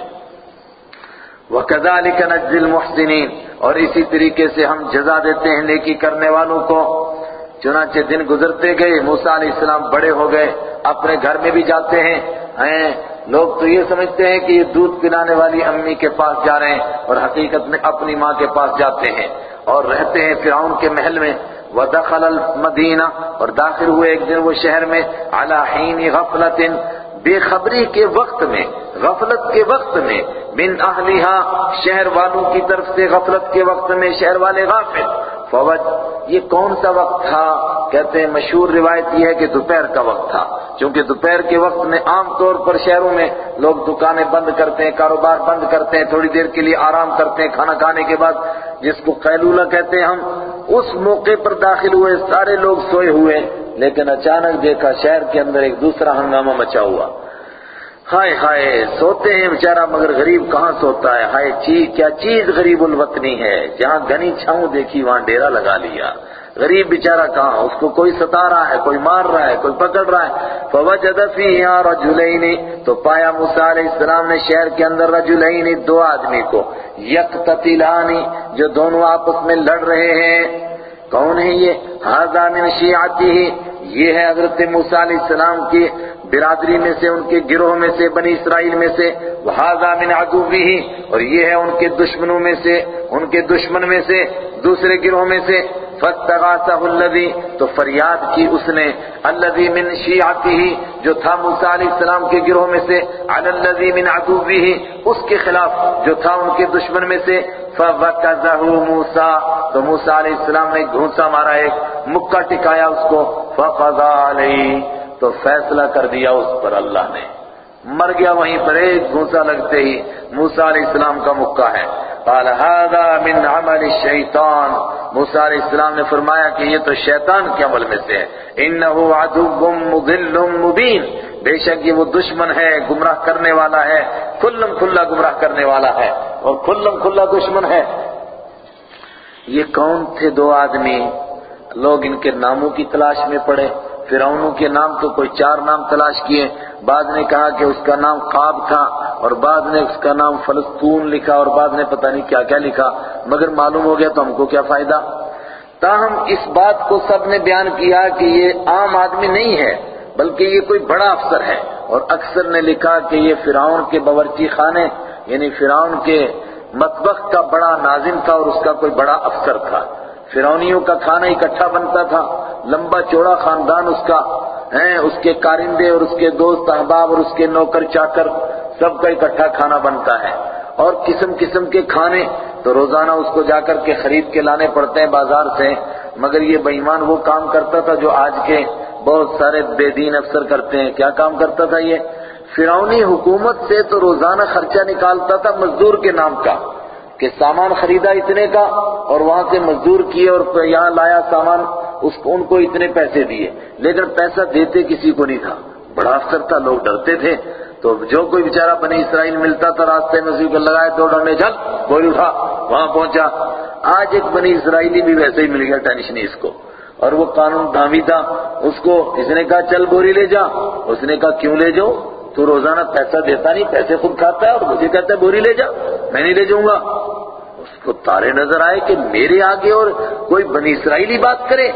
وَكَذَلِكَ نَجْزِي الْمُحْسِنِينَ۔ اور اسی طریقے سے ہم جزا دیتے ہیں نیکی کرنے والوں کو۔ چنانچہ دن گزرتے گئے، موسیٰ علیہ السلام بڑے ہو گئے، اپنے گھر میں بھی جاتے ہیں۔ لوگ تو یہ سمجھتے ہیں کہ یہ دودھ پلانے والی امی کے پاس جا رہے ہیں اور حقیقت میں اپنی ماں کے پاس جاتے ہیں اور رہتے ہیں فرعون کے محل میں۔ وَدَخَلَ الْمَدِينَ اور داخل ہوئے ایک دن وہ شہر میں۔ عَلَى حِينِ غَفْلَةٍ۔ بے خبری کے وقت میں، غفلت کے وقت میں۔ من اہلیہا شہر والوں کی طرف سے غفلت کے وقت میں، شہر والے غافل۔ فوج، یہ کون سا وقت تھا؟ کہتے ہیں مشہور روایت یہ ہے کہ دوپہر کا وقت تھا۔ چونکہ دوپہر کے وقت میں عام طور پر شہروں میں لوگ دکانیں بند کرتے ہیں، کاروبار بند کرتے ہیں، تھوڑی دیر کے لیے آرام کرتے ہیں، کھانا کھانے کے بعد، جس کو قیلولہ کہتے ہیں ہم، اس موقع پر داخل ہوئے، سارے لوگ سوئے ہوئے، لیکن اچانک دیکھا شہر کے اندر ایک دوسرا ہنگامہ مچا ہوا۔ ہائے ہائے سوتے ہیں بیچارہ مگر غریب کہاں سوتا ہے؟ ہائے چیز کیا چیز غریب الوطنی ہے؟ جہاں گھنی چھاؤں دیکھی وہاں ڈیرا لگا لیا۔ غریب بیچارہ کہاں؟ اس کو کوئی ستا رہا ہے، کوئی مار رہا ہے، کوئی پکڑ رہا ہے۔ فوجد فیہا رجلین، تو پایا موسیٰ علیہ السلام نے شہر کے اندر رجلین، دو آدمی کو۔ یقتتلانی جو دونوں آپس میں لڑ رہے ہیں۔ کون ہے یہ؟ ہذا من شیعتی یہ ہے حضرت موسیٰ علیہ السلام کی برادری میں سے، ان کے گروہ میں سے، بنی اسرائیل میں سے، وَهَذَا مِنْ عَدُوِّهِ، اور یہ ہے ان کے دشمنوں میں سے، ان کے دشمن میں سے، دوسرے گروہ میں سے فاستغاثه الذي، تو فریاد کی اس نے، الذي من شیعته جو تھا موسیٰ علیہ السلام کے گروہ میں سے علی الذي من عدوه، اس کے خلاف جو تھا ان کے دشمن میں سے فوکزه موسیٰ، تو موسیٰ علیہ السلام نے گھونسا مارا، ایک مکہ ٹکایا اس کو فقضا علیہ تو فیصلہ کر دیا اس پر اللہ نے۔ مر گیا وہیں پر ایک گھونسا لگتے ہی موسیٰ علیہ السلام کا مکہ ہے۔ قال هذا من عمل الشیطان موسیٰ علیہ السلام نے فرمایا کہ یہ تو شیطان کے عمل میں سے ہے۔ انه عدو مضل مبین بے شک یہ وہ دشمن ہے، گمراہ کرنے والا ہے کلم کھلا گمراہ کرنے والا ہے اور کلم کھلا دشمن ہے۔ یہ کون تھے دو آدمی؟ لوگ ان کے ناموں کی تلاش میں پڑے۔ فرعونوں کے نام تو کوئی چار نام تلاش کیے۔ بعد نے کہا کہ اس کا نام قاب تھا اور بعد نے اس کا نام فلسطون لکھا اور بعد نے پتہ نہیں کیا کیا لکھا۔ مگر معلوم ہو گیا تو ہم کو کیا فائدہ۔ تاہم اس بات کو سب نے بیان کیا کہ یہ عام آدمی نہیں ہے، بلکہ یہ کوئی بڑا افسر ہے۔ اور اکثر نے لکھا کہ یہ فرعون کے باورچی خانے یعنی فرعون کے مطبخ کا بڑا ناظم تھا اور اس کا کوئی بڑا افسر تھا۔ فرعونیوں کا کھانا اکٹھا بنتا تھا، لمبا چوڑا خاندان اس کا، ہیں، اس کے کارندے اور اس کے دوست احباب اور اس کے نوکر چاکر سب کا اکٹھا کھانا بنتا ہے۔ اور قسم قسم کے کھانے تو روزانہ اس کو جا کر کے خرید کے لانے پڑتے ہیں بازار سے۔ مگر یہ بےمان وہ کام کرتا تھا جو آج کے بہت سارے بے دین افسر کرتے ہیں۔ کیا کام کرتا تھا یہ؟ فرعونی حکومت سے تو روزانہ خرچہ نکالتا تھا مزدور کے نام کا۔ کہ سامان خریدا اتنے کا اور وہاں سے مزدور کیے اور یہاں لایا سامان، اس کو ان کو اتنے پیسے دیے۔ لیکن پیسہ دیتے کسی کو نہیں تھا۔ بڑا افسر تھا، لوگ ڈرتے تھے۔ تو جو کوئی بیچارہ بنی اسرائیل ملتا تھا راستے میں، اسی کو لگائے تو ڈرنے، چل، کوئی اٹھا، وہاں پہنچا۔ آج ایک بنی اسرائیلی بھی ویسے ہی مل گیا ٹینشن اس کو۔ اور وہ قانون دھامی تھا۔ اس کو اس نے کہا، چل بوری لے جا۔ اس نے کہا، کیوں لے جاؤ؟ تو روزانہ پیسہ دیتا نہیں، پیسے خود کھاتا ہے اور مجھے کہتا ہے، بوری لے جا، میں نہیں لے جاؤں گا۔ اس کو تارے نظر آئے کہ میرے آگے اور کوئی بنی اسرائیلی بات کرے۔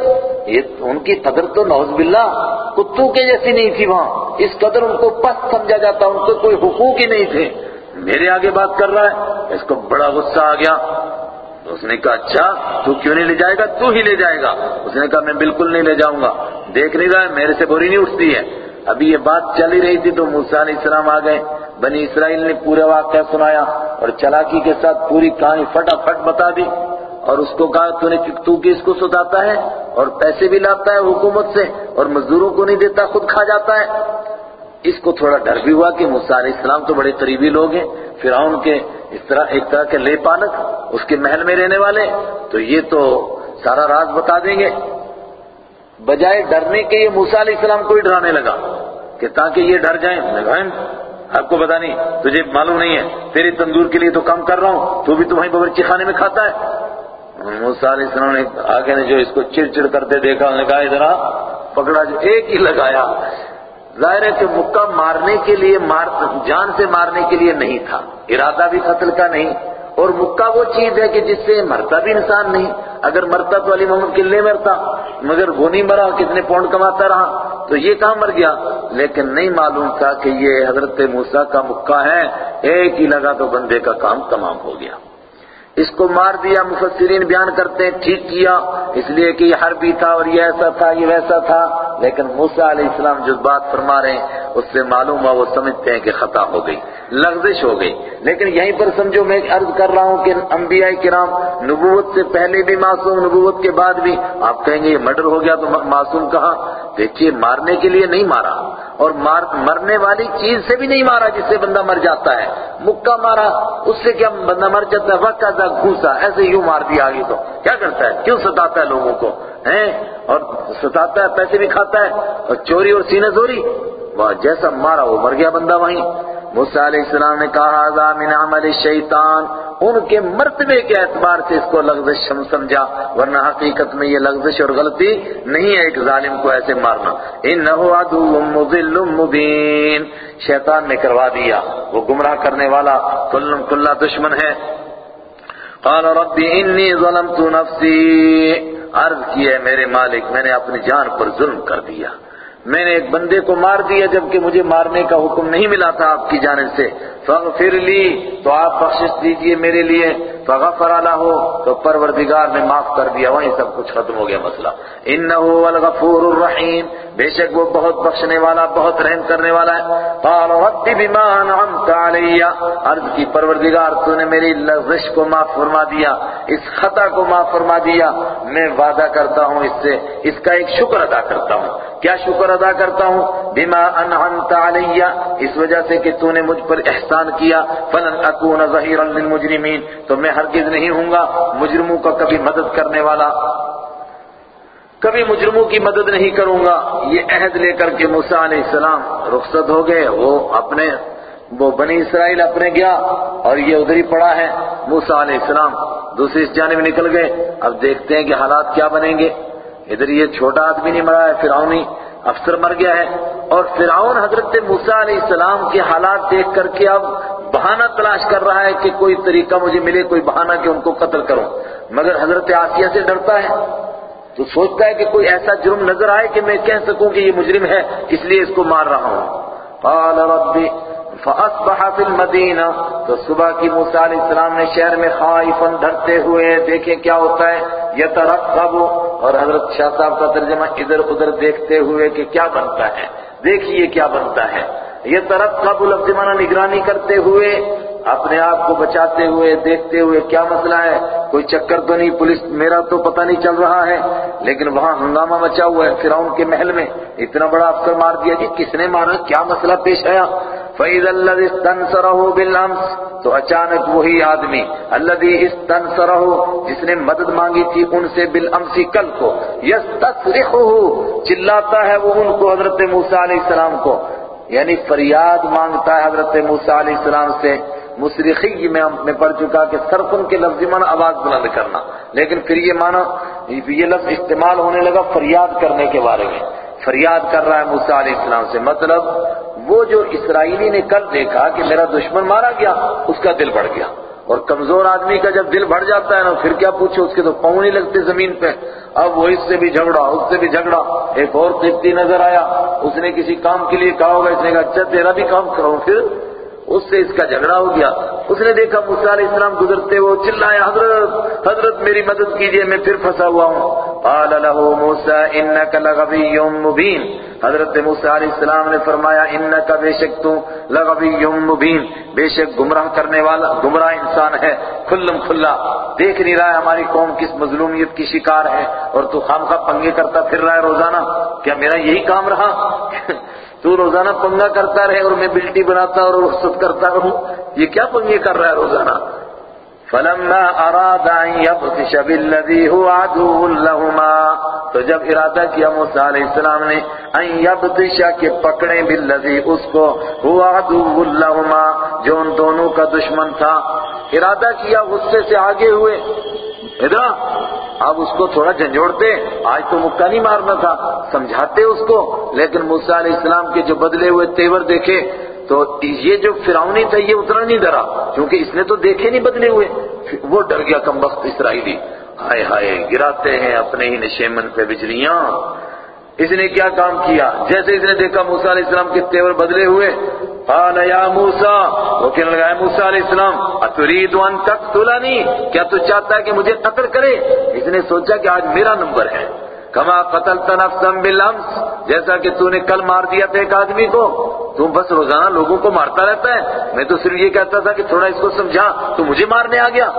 یہ ان کی قدر تو نوز باللہ کتوں کے جیسی نہیں تھی وہاں۔ اس قدر ان کو پست سمجھا جاتا، ان کو کوئی حقوق ہی نہیں تھے۔ میرے آگے بات کر رہا ہے، اس کو بڑا غصہ آ گیا۔ تو اس نے کہا اچھا تو کیوں نہیں لے جائے گا؟ تو ہی لے جائے گا۔ اس نے کہا، میں بالکل نہیں لے جاؤں گا۔ دیکھ نہیں رہا ہے، میرے سے بوری نہیں اٹھتی ہے۔ ابھی یہ بات چل ہی رہی تھی تو موسیٰ علیہ السلام آ گئے۔ بنی اسرائیل نے پورا واقعہ سنایا اور چلاکی کے ساتھ پوری کہانی فٹا فٹ بتا دی اور اس کو کہا، تو نے تو کس کو ستاتا ہے؟ اور پیسے بھی لاتا ہے حکومت سے اور مزدوروں کو نہیں دیتا، خود کھا جاتا ہے۔ اس کو تھوڑا ڈر بھی ہوا کہ موسیٰ علیہ السلام تو بڑے قریبی لوگ ہیں۔ فرعون کے اس طرح ایک طرح کے لے پالک، اس کے محل میں رہنے والے۔ تو یہ تو سارا راز بتا دیں گے۔ بجائے ڈرنے کے یہ موسیٰ علیہ السلام کو ہی ڈرانے لگا کہ تاکہ یہ ڈر جائیں۔ میں کہا آپ کو پتا نہیں، تجھے معلوم نہیں ہے تیری تندور کے لیے تو کام کر رہا ہوں، تو بھی تمہیں باورچی خانے میں کھاتا ہے۔ موسیٰ علیہ السلام نے آگے نے جو اس کو چڑ چڑ کرتے دیکھا، انہوں نے کہا، ادھر پکڑا جو ایک ہی لگایا۔ ظاہر ہے کہ مکہ مارنے کے لیے، مار، جان سے مارنے کے لیے نہیں تھا۔ ارادہ بھی قتل کا نہیں۔ اور مکہ وہ چیز ہے کہ جس سے مرتا بھی انسان نہیں۔ اگر مرتا تو علی محمد کلے مرتا، مگر وہ نہیں مرا، کتنے پونڈ کماتا رہا، تو یہ کہاں مر گیا؟ لیکن نہیں معلوم تھا کہ یہ حضرت موسیٰ کا مکہ ہے، ایک ہی لگا تو بندے کا کام تمام ہو گیا۔ اس کو مار دیا، مفسرین بیان کرتے ہیں، ٹھیک کیا، اس لیے کہ یہ حربی تھا اور یہ ایسا تھا، یہ ویسا تھا۔ لیکن موسیٰ علیہ السلام جو بات فرما رہے ہیں، اس سے معلوم ہوا، وہ سمجھتے ہیں کہ خطا ہو گئی، لغزش ہو گئی۔ لیکن یہیں پر سمجھو، میں عرض کر رہا ہوں کہ انبیاء کرام نبوت سے پہلے بھی معصوم، نبوت کے بعد بھی، آپ کہیں گے یہ مرڈر ہو گیا تو معصوم کہاں؟ دیکھیے، مارنے کے لیے نہیں مارا اور مرنے والی چیز سے بھی نہیں مارا جس سے بندہ مر جاتا ہے۔ مکہ مارا، اس سے کیا بندہ مر جاتا ہے؟ وقت کا گھوسا، ایسے یوں مار دیا آگے تو۔ کیا کرتا ہے؟ کیوں ستاتا ہے لوگوں کو؟ ہیں؟ اور ستاتا ہے، پیسے بھی کھاتا ہے اور چوری اور سینے زوری۔ جیسا مارا وہ مر گیا بندہ وہیں۔ موسیٰ علیہ السلام نے کہا من عمل شیطان ان کے مرتبے کے اعتبار سے اس کو لغزش سمجھا، ورنہ حقیقت میں یہ لغزش اور غلطی نہیں ہے ایک ظالم کو ایسے مارنا۔ انہو عدو مضل مبین۔ شیطان نے کروا دیا۔ وہ گمراہ کرنے والا کلن کلہ دشمن ہے۔ قال رب انی ظلمت نفسی۔ عرض کی ہے میرے مالک، میں نے اپنی جان پر ظلم کر دیا۔ میں نے ایک بندے کو مار دیا جبکہ مجھے مارنے کا حکم نہیں ملا تھا آپ کی جانب سے۔ فغفر لی تو آپ بخشش دیجیے میرے لیے۔ فغفر له، تو پروردگار نے معاف کر دیا، وہیں سب کچھ ختم ہو گیا مسئلہ۔ انه الغفور الرحیم، بے شک وہ بہت بخشنے والا، بہت رحم کرنے والا ہے۔ قال رب بما انعمت علی، عرض کی، پروردگار تو نے میری لغزش کو معاف فرما دیا، اس خطا کو معاف فرما دیا۔ میں وعدہ کرتا ہوں اس سے، اس کا ایک شکر ادا کرتا ہوں۔ کیا شکر ادا کرتا ہوں؟ بما انعمت علی، اس وجہ سے کہ تو نے مجھ پر احسان کیا۔ فلن اکون ظہیرا للمجرمین، تو میں ہرگز نہیں ہوں گا، مجرموں کا کبھی مدد کرنے والا، کبھی مجرموں کی مدد نہیں کروں گا۔ یہ عہد لے کر کے موسیٰ علیہ السلام رخصت ہو گئے، وہ اپنے، وہ بنی اسرائیل اپنے گیا اور یہ ادھر ہی پڑا ہے۔ موسیٰ علیہ السلام دوسری اس جانب نکل گئے۔ اب دیکھتے ہیں کہ حالات کیا بنیں گے۔ ادھر یہ چھوٹا آدمی نہیں مرا ہے فرعونی افسر مر گیا ہے۔ اور فرعون حضرت موسیٰ علیہ السلام کے حالات دیکھ کر کے اب بہانہ تلاش کر رہا ہے کہ کوئی طریقہ مجھے ملے، کوئی بہانہ کہ ان کو قتل کروں مگر حضرت آسیہ سے ڈرتا ہے۔ تو سوچتا ہے کہ کوئی ایسا جرم نظر آئے کہ میں کہہ سکوں کہ یہ مجرم ہے، اس لیے اس کو مار رہا ہوں۔ قال ربی فاصبح فی المدینہ۔ تو صبح کی موسیٰ علیہ السلام نے شہر میں خائفا ڈرتے ہوئے دیکھیں کیا ہوتا ہے۔ یترقب، اور حضرت شاہ صاحب کا ترجمہ ادھر ادھر دیکھتے ہوئے کہ کیا بنتا ہے۔ دیکھیے کیا بنتا ہے۔ یہ ترقب لفظ معنی نگرانی کرتے ہوئے، اپنے آپ کو بچاتے ہوئے، دیکھتے ہوئے کیا مسئلہ ہے؟ کوئی چکر تو نہیں، پولیس میرا تو پتہ نہیں چل رہا ہے، لیکن وہاں ہنگامہ مچا ہوا ہے فرعون کے محل میں۔ اتنا بڑا افسر مار دیا جی کس نے مارا؟ کیا مسئلہ پیش آیا؟ فَإِذَا الَّذِي اسْتَنْصَرَهُ بِالْأَمْسِ، تو اچانک وہی آدمی، الذي استنصره، جس نے مدد مانگی تھی ان سے بالامس کل کو يَسْتَصْرِخُهُ چلاتا ہے وہ ان کو، حضرت موسیٰ علیہ السلام کو۔ یعنی فریاد مانگتا ہے حضرت موسیٰ علیہ السلام سے، مصرخی جی میں میں پڑھ چکا کہ سرفن کے لفظ معنی آواز بلند کرنا۔ لیکن پھر یہ معنی، یہ لفظ استعمال ہونے لگا فریاد کرنے کے بارے میں۔ فریاد کر رہا ہے موسیٰ علیہ السلام سے۔ مطلب وہ جو اسرائیلی نے کل دیکھا کہ میرا دشمن مارا گیا، اس کا دل بڑھ گیا۔ اور کمزور آدمی کا جب دل بڑھ جاتا ہے نا، پھر کیا پوچھو؟ اس کے تو پاؤں نہیں لگتے زمین پہ۔ اب وہ اس سے بھی جھگڑا، اس سے بھی جھگڑا۔ ایک اور قبطی نظر آیا۔ اس نے کسی کام کے لیے کہا ہوگا، اس نے کہا اچھا تیرا بھی کام کرو پھر۔ اس سے اس کا جھگڑا ہو گیا۔ اس نے دیکھا موسیٰ علیہ السلام گزرتے وہ چلایا، حضرت حضرت میری مدد کیجیے، میں پھر پھنسا ہوا ہوں۔ قال له موسیٰ انکا لغوی مبین۔ حضرت موسیٰ علیہ السلام نے فرمایا انکا بے شک تو لغوی مبین۔ بے شک گمراہ کرنے والا، گمراہ انسان ہے۔ کھلم کھلا، دیکھ نہیں رہا ہے ہماری قوم کس مظلومیت کی شکار ہے۔ اور تو خام خواہ پنگے کرتا پھر رہا ہے روزانہ۔ کیا میرا یہی کام رہا؟ تو روزانہ پنگا کرتا رہے اور میں بلٹی بناتا اور رخصت کرتا رہوں، یہ کیا پنگے کر رہا ہے روزانہ؟ فلما اراد ان يبطش بالذي هو عدو لهما، تو جب ارادہ کیا، موسیٰ علیہ السلام نے ان يبطش کہ پکڑیں بالذي، اس کو، هو عدو لهما، جو ان دونوں کا دشمن تھا۔ ارادہ کیا، غصے سے آگے ہوئے۔ ادھر اب اس کو تھوڑا جھنجھوڑتے، آج تو مکہ نہیں مارنا تھا، سمجھاتے اس کو۔ لیکن موسیٰ علیہ السلام کے جو بدلے ہوئے تیور دیکھے، تو یہ جو فراؤنی تھا، یہ اتنا نہیں ڈرا، کیونکہ اس نے تو دیکھے نہیں بدلے ہوئے۔ وہ ڈر گیا کم وقت اسرائیلی۔ ہائے ہائے، گراتے ہیں اپنے ہی نشیمن پہ بجلیاں۔ اس نے کیا کام کیا؟ جیسے اس نے دیکھا موسیٰ علیہ السلام کے تیور بدلے ہوئے۔ قال یا موسیٰ، وہ کہنے لگا ہے موسیٰ علیہ السلام، اترید ان تقتلنی؟ کیا تو چاہتا ہے کہ مجھے قتل کرے؟ اس نے سوچا کہ آج میرا نمبر ہے۔ کما قتلت نفسا بالامس، جیسا کہ تو نے کل مار دیا تھا ایک آدمی کو۔ تم بس روزانہ لوگوں کو مارتا رہتا ہے۔ میں تو صرف یہ کہتا تھا کہ تھوڑا اس کو سمجھا، تو مجھے مارنے آ گیا۔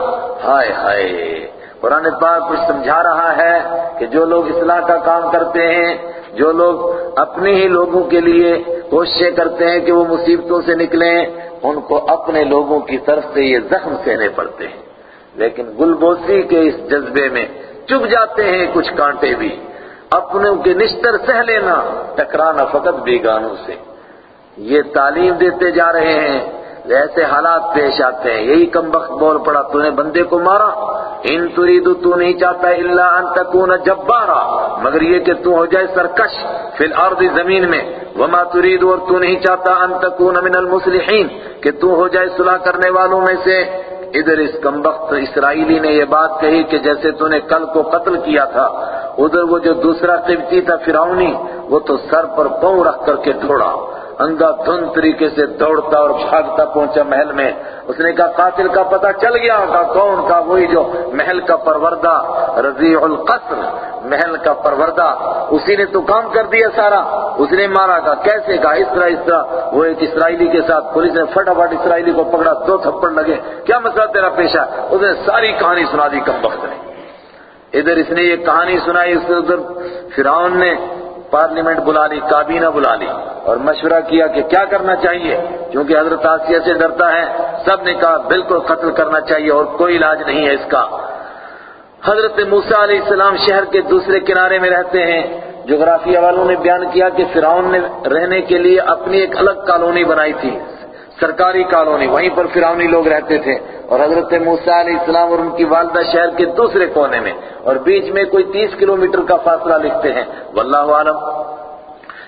ہائے ہائے۔ قرآن پاک کچھ سمجھا رہا ہے کہ جو لوگ اصلاح کا کام کرتے ہیں، جو لوگ اپنے ہی لوگوں کے لیے کوششیں کرتے ہیں کہ وہ مصیبتوں سے نکلیں، ان کو اپنے لوگوں کی طرف سے یہ زخم سہنے پڑتے ہیں۔ لیکن گلبوسی کے اس جذبے میں چپ جاتے ہیں کچھ کانٹے بھی۔ اپنوں کے نشتر سہ لینا، ٹکرانا فقط بیگانوں سے۔ یہ تعلیم دیتے جا رہے ہیں۔ ایسے حالات پیش آتے ہیں۔ یہی کم وقت بول پڑا تو نے بندے کو مارا؟ ان تریدو، تو نہیں چاہتا الا ان تکون جبارا۔ مگر یہ کہ تو ہو جائے سرکش فی الارض زمین میں۔ وما ترید اور تو نہیں چاہتا ان تکون من المصلحین۔ کہ تو ہو جائے صلح کرنے والوں میں سے۔ ادھر اس کمبخت اسرائیلی نے یہ بات کہی کہ جیسے تو نے کل کو قتل کیا تھا، ادھر وہ جو دوسرا قبطی تھا فرعونی، وہ تو سر پر پاؤں رکھ کر کے ڈھوڑا انگا دھن طریقے سے دوڑتا اور بھاگتا پہنچا محل میں۔ اس نے کہا، قاتل کا پتہ چل گیا کہا کون کا وہی جو محل کا پروردہ، رضیع القصر۔ محل کا پروردہ۔ اسی نے تو کام کر دیا سارا۔ اس نے مارا کہا، کیسے کہا؟ اس طرح اس طرح۔ وہ ایک اسرائیلی کے ساتھ پولیس نے فٹافٹ اسرائیلی کو پکڑا، دو تھپڑ لگے۔ کیا مسئلہ تیرا پیشہ اس نے ساری کہانی سنا دی کم وقت نے ادھر اس نے یہ کہانی سنائی، اس ادھر فرعون نے پارلیمنٹ بلا لی، کابینہ بلا لی۔ اور مشورہ کیا کہ کیا کرنا چاہیے؟ کیونکہ حضرت آسیہ سے ڈرتا ہے، سب نے کہا بالکل قتل کرنا چاہیے اور کوئی علاج نہیں ہے اس کا۔ حضرت موسیٰ علیہ السلام شہر کے دوسرے کنارے میں رہتے ہیں۔ جغرافیہ والوں نے بیان کیا کہ فرعون نے رہنے کے لیے اپنی ایک الگ کالونی بنائی تھی۔ سرکاری کالونی، وہیں پر فرعونی لوگ رہتے تھے۔ اور حضرت موسیٰ علیہ السلام اور ان کی والدہ شہر کے دوسرے کونے میں، اور بیچ میں کوئی تیس کلومیٹر کا فاصلہ لکھتے ہیں۔ واللہ عالم۔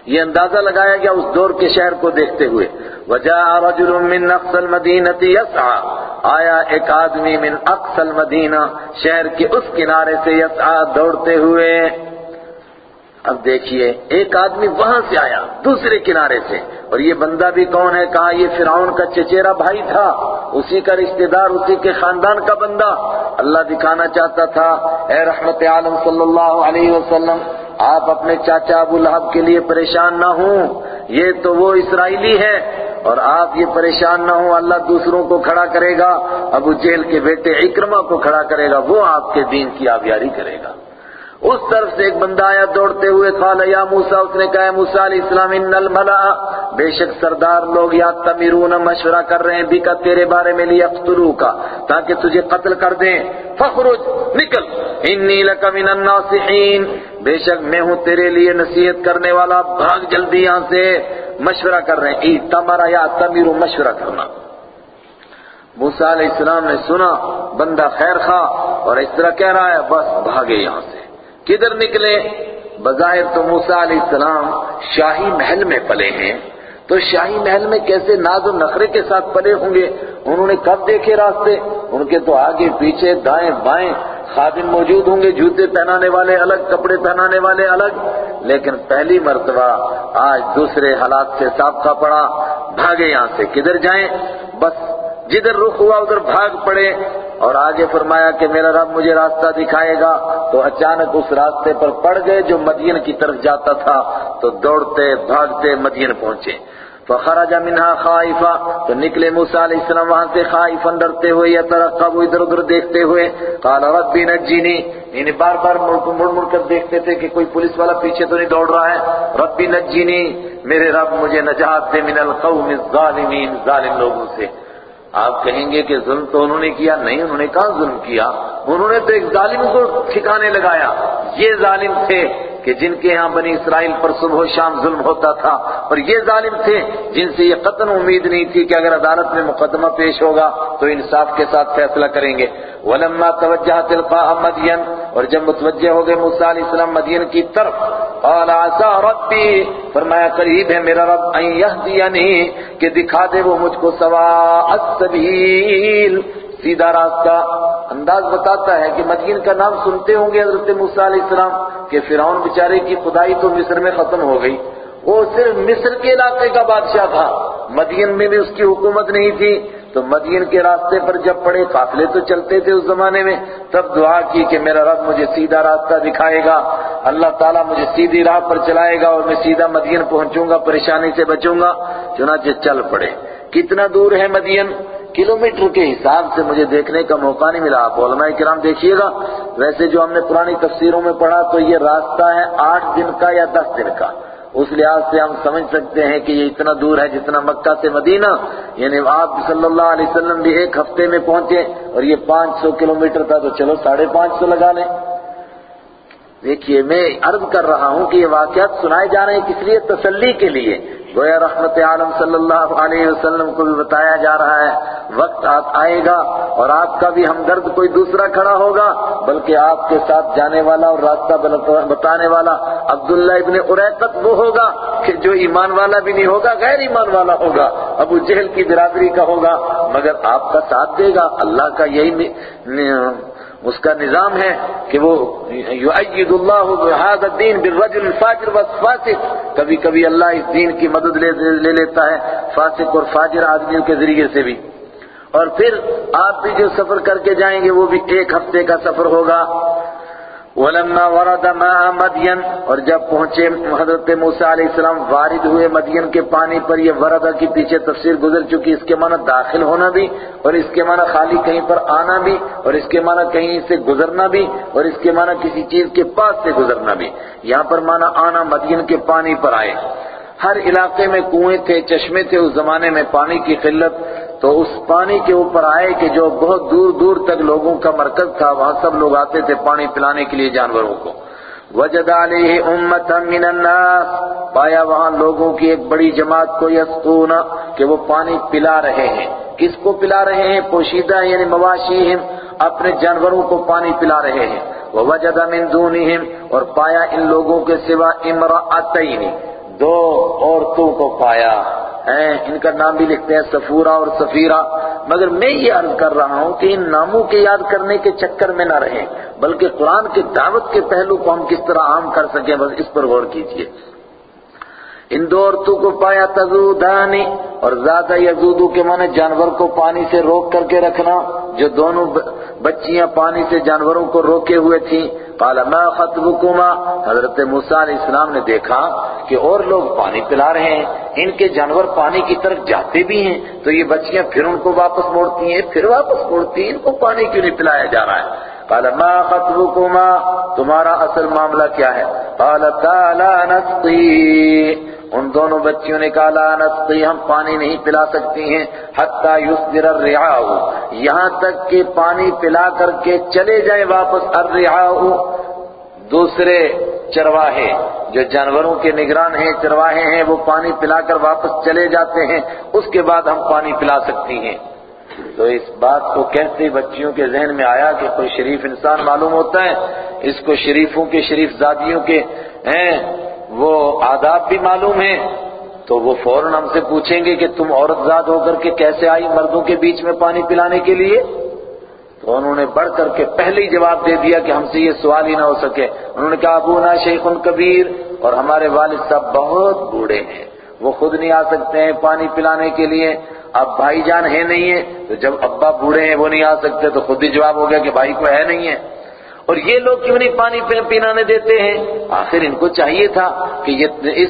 یہ اندازہ لگایا گیا اس دور کے شہر کو دیکھتے ہوئے۔ وَجَاءَ رَجُلٌ مِّن أَقْصَى الْمَدِينَةِ يَسْعَى۔ آیا ایک آدمی من اقصى المدینہ شہر کے اس کنارے سے یسعى دوڑتے ہوئے۔ اب دیکھیے، ایک آدمی وہاں سے آیا، دوسرے کنارے سے، اور یہ بندہ بھی کون ہے؟ کہا، یہ فرعون کا چچیرا بھائی تھا، اسی کا رشتہ دار، اسی کے خاندان کا بندہ۔ اللہ دکھانا چاہتا تھا، اے رحمت عالم صلی اللہ علیہ وسلم، آپ اپنے چاچا ابو لہب کے لیے پریشان نہ ہوں۔ یہ تو وہ اسرائیلی ہے، اور آپ یہ پریشان نہ ہوں، اللہ دوسروں کو کھڑا کرے گا، ابو جیل کے بیٹے اکرمہ کو کھڑا کرے گا، وہ آپ کے دین کی آبیاری کرے گا۔ اس طرف سے ایک بندہ آیا دوڑتے ہوئے، قال، یا موسیٰ، اس نے کہا موسیٰ علیہ السلام، ان الملأ بے شک سردار لوگ یا تمیرون مشورہ کر رہے ہیں بھی کا تیرے بارے میں لیا اقتلو کا تاکہ تجھے قتل کر دیں۔ فخرج، نکل۔ انی لک من الناصحین۔ بے شک میں ہوں تیرے لیے نصیحت کرنے والا۔ بھاگ جلدی یہاں سے مشورہ کر رہے ہیں۔ ای تمرا یا تمیرو، مشورہ کرنا۔ موسیٰ علیہ السلام نے سنا، بندہ خیر خواہ اور اس طرح کہہ رہا ہے، بس بھاگے یہاں سے۔ کدھر نکلے؟ بظاہر تو موسیٰ علیہ السلام شاہی محل میں پلے ہیں۔ تو شاہی محل میں کیسے ناز و نخرے کے ساتھ پلے ہوں گے؟ انہوں نے کب دیکھے راستے؟ ان کے تو آگے پیچھے دائیں بائیں خادم موجود ہوں گے، جوتے پہنانے والے الگ، کپڑے پہنانے والے الگ۔ لیکن پہلی مرتبہ آج دوسرے حالات سے سابقہ پڑا۔ بھاگے یہاں سے کدھر جائیں؟ بس جدھر رخ ہوا ادھر بھاگ پڑے۔ اور آگے فرمایا کہ میرا رب مجھے راستہ دکھائے گا، تو اچانک اس راستے پر پڑ گئے جو مدین کی طرف جاتا تھا، تو دوڑتے، بھاگتے مدین پہنچے۔ فخرج منها خائفا تو نکلے موسیٰ علیہ السلام وہاں سے خائفا ڈرتے ہوئے یا ترقب ادھر ادھر دیکھتے ہوئے۔ قال ربی نجینی یعنی بار بار مڑ مڑ کر دیکھتے تھے کہ کوئی پولیس والا پیچھے تو نہیں دوڑ رہا ہے۔ ربی نجینی میرے رب مجھے نجات دے من القوم الظالمین، ظالم لوگوں سے۔ آپ کہیں گے کہ ظلم تو انہوں نے کیا؟ نہیں، انہوں نے کہاں ظلم کیا؟ انہوں نے تو ایک ظالم کو ٹھکانے لگایا۔ یہ ظالم تھے کہ جن کے ہاں بنی اسرائیل پر صبح و شام ظلم ہوتا تھا۔ اور یہ ظالم تھے جن سے یہ قطن امید نہیں تھی کہ اگر عدالت میں مقدمہ پیش ہوگا تو انصاف کے ساتھ فیصلہ کریں گے۔ ولما توجہ تِلْقَاءَ مَدْيَنَ اور جب متوجہ ہو گئے موسیٰ علیہ السلام مدین کی طرف، قال عسى ربی فرمایا، قریب ہے میرا رب، ان یہدینی، کہ دکھا دے وہ مجھ کو سواء السبیل. سیدھا راستہ انداز بتاتا ہے کہ مدین کا نام سنتے ہوں گے حضرت موسیٰ علیہ السلام، کہ فرعون بیچارے کی خدائی تو مصر میں ختم ہو گئی۔ وہ صرف مصر کے علاقے کا بادشاہ تھا۔ مدین میں بھی اس کی حکومت نہیں تھی۔ تو مدین کے راستے پر جب پڑے قافلے تو چلتے تھے اس زمانے میں، تب دعا کی کہ میرا رب مجھے سیدھا راستہ دکھائے گا، اللہ تعالیٰ مجھے سیدھی راہ پر چلائے گا اور میں سیدھا مدین پہنچوں گا، پریشانی سے بچوں گا۔ چنانچہ چل پڑے۔ کتنا دور ہے مدین؟ کلومیٹر کے حساب سے مجھے دیکھنے کا موقع نہیں ملا۔ آپ علماء کرام دیکھیے گا۔ ویسے جو ہم نے پرانی تفسیروں میں پڑھا تو یہ راستہ ہے آٹھ دن کا یا دس دن کا۔ اس لحاظ سے ہم سمجھ سکتے ہیں کہ یہ اتنا دور ہے جتنا مکہ سے مدینہ یعنی آپ صلی اللہ علیہ وسلم بھی ایک ہفتے میں پہنچے اور یہ پانچ سو کلومیٹر تھا تو چلو ساڑھے پانچ سو لگا لیں۔ دیکھیے، میں عرض کر رہا ہوں کہ یہ واقعات سنائے جا رہے ہیں کس لیے؟ تسلی کے لیے۔ گویا رحمت عالم صلی اللہ علیہ وسلم کو بھی بتایا جا رہا ہے، وقت آئے گا اور آپ کا بھی ہمدرد کوئی دوسرا کھڑا ہوگا، بلکہ آپ کے ساتھ جانے والا اور راستہ بتانے والا عبداللہ ابن اریقت وہ ہوگا کہ جو ایمان والا بھی نہیں ہوگا، غیر ایمان والا ہوگا، ابو جہل کی برادری کا ہوگا، مگر آپ کا ساتھ دے گا، اللہ کا یہی اس کا نظام ہے کہ وہ یعید اللہ بهذا الدین بالرجل الفاجر والفاسق، کبھی کبھی اللہ اس دین کی مدد لے لے لیتا ہے، فاسق اور فاجر آدمیوں کے ذریعے سے بھی۔ اور پھر آپ بھی جو سفر کر کے جائیں گے، وہ بھی ایک ہفتے کا سفر ہوگا۔ ولما ورد ماء مدین، اور جب پہنچے حضرت موسیٰ علیہ السلام وارد ہوئے مدین کے پانی پر، یہ وردہ کی پیچھے تفسیر گزر چکی، اس کے معنی داخل ہونا بھی، اور اس کے معنی خالی کہیں پر آنا بھی، اور اس کے معنی کہیں سے گزرنا بھی، اور اس کے معنی کسی چیز کے پاس سے گزرنا بھی۔ یہاں پر معنی آنا مدین کے پانی پر آئے۔ ہر علاقے میں کنویں تھے، چشمے تھے، اس زمانے میں پانی کی قلت تو اس پانی کے اوپر آئے کہ جو بہت دور دور تک لوگوں کا مرکز تھا، وہاں سب لوگ آتے تھے پانی پلانے کے لیے جانوروں کو۔ وجد علیہ امتا من الناس، پایا وہاں لوگوں کی ایک بڑی جماعت کو یسقون، کہ وہ پانی پلا رہے ہیں۔ کس کو پلا رہے ہیں؟ پوشیدہ یعنی مواشیہم، اپنے جانوروں کو پانی پلا رہے ہیں۔ وجد من دونہم، اور پایا ان لوگوں کے سوا امرأتین، دو عورتوں کو پایا۔ ان کا نام بھی لکھتے ہیں سفورا اور سفیرہ۔ مگر میں یہ عرض کر رہا ہوں کہ ان ناموں کے یاد کرنے کے چکر میں نہ رہیں، بلکہ قرآن کے دعوت کے پہلو کو ہم کس طرح عام کر سکیں، بس اس پر غور کیجیے۔ ان دو عورتوں کو پایا تزودانی اور زیادہ یزودو کے معنی جانور کو پانی سے روک کر کے رکھنا جو دونوں بچیاں پانی سے جانوروں کو روکے ہوئے تھیں۔ قال، ما خطبكما حضرت موسیٰ علیہ السلام نے دیکھا کہ اور لوگ پانی پلا رہے ہیں۔ ان کے جانور پانی کی طرف جاتے بھی ہیں۔ تو یہ بچیاں پھر ان کو واپس موڑتی ہیں، پھر واپس موڑتی ہیں۔ ان کو پانی کیوں نہیں پلایا جا رہا ہے؟ قال، ما خطبكما تمہارا اصل معاملہ کیا ہے؟ قال لا نسقي ان دونوں بچیوں نے کہا لا ہم پانی نہیں پلا سکتی ہیں، حتی یصدر الرعاء. یہاں تک کہ پانی پلا کر کے چلے جائیں واپس، الرعاء دوسرے چرواہے، جو جانوروں کے نگران ہیں، چرواہے ہیں، وہ پانی پلا کر واپس چلے جاتے ہیں، اس کے بعد ہم پانی پلا سکتی ہیں۔ تو اس بات کو کہتے بچیوں کے ذہن میں آیا کہ کوئی شریف انسان معلوم ہوتا ہے؟ اس کو شریفوں کے، شریف زادیوں کے، ہیں وہ آداب بھی معلوم ہیں، تو وہ فوراً ہم سے پوچھیں گے کہ تم عورت زاد ہو کر کے کیسے آئی مردوں کے بیچ میں پانی پلانے کے لیے؟ تو انہوں نے بڑھ کر کے پہلے ہی جواب دے دیا کہ ہم سے یہ سوال ہی نہ ہو سکے۔ انہوں نے کہا ابونا شیخ کبیر اور ہمارے والد صاحب بہت بوڑھے ہیں، وہ خود نہیں آ سکتے ہیں پانی پلانے کے لیے۔ اب بھائی جان ہے نہیں ہے، تو جب ابا بوڑھے ہیں وہ نہیں آ سکتے، تو خود ہی جواب ہو گیا کہ بھائی کو ہے نہیں ہے۔ اور یہ لوگ کیوں نہیں پانی پینانے دیتے ہیں؟ آخر ان کو چاہیے تھا کہ یہ اس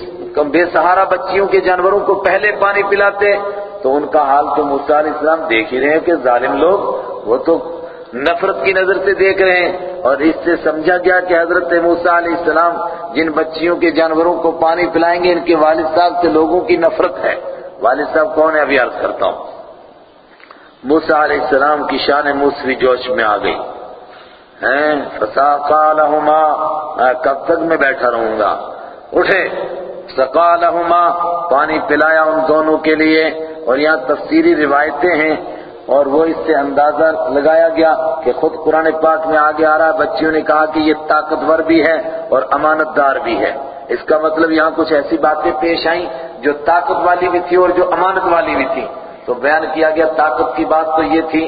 بے سہارا بچیوں کے جانوروں کو پہلے پانی پلاتے۔ تو ان کا حال تو موسیٰ علیہ السلام دیکھ ہی رہے ہیں کہ ظالم لوگ وہ تو نفرت کی نظر سے دیکھ رہے ہیں۔ اور اس سے سمجھا گیا کہ حضرت موسیٰ علیہ السلام جن بچیوں کے جانوروں کو پانی پلائیں گے، ان کے والد صاحب سے لوگوں کی نفرت ہے۔ والد صاحب کون ہے؟ ابھی عرض کرتا ہوں۔ موسیٰ علیہ السلام کی شان موسوی جوش میں آ گئی۔ فساقا لہما کب تک میں بیٹھا رہوں گا؟ اٹھے سقا لہما پانی پلایا ان دونوں کے لیے، اور یہاں تفسیری روایتیں ہیں، اور وہ اس سے اندازہ لگایا گیا کہ خود قرآن پاک میں آگے آ رہا ہے، بچیوں نے کہا کہ یہ طاقتور بھی ہے اور امانت دار بھی ہے۔ اس کا مطلب یہاں کچھ ایسی باتیں پیش آئیں جو طاقت والی بھی تھی اور جو امانت والی بھی تھی۔ تو بیان کیا گیا، طاقت کی بات تو یہ تھی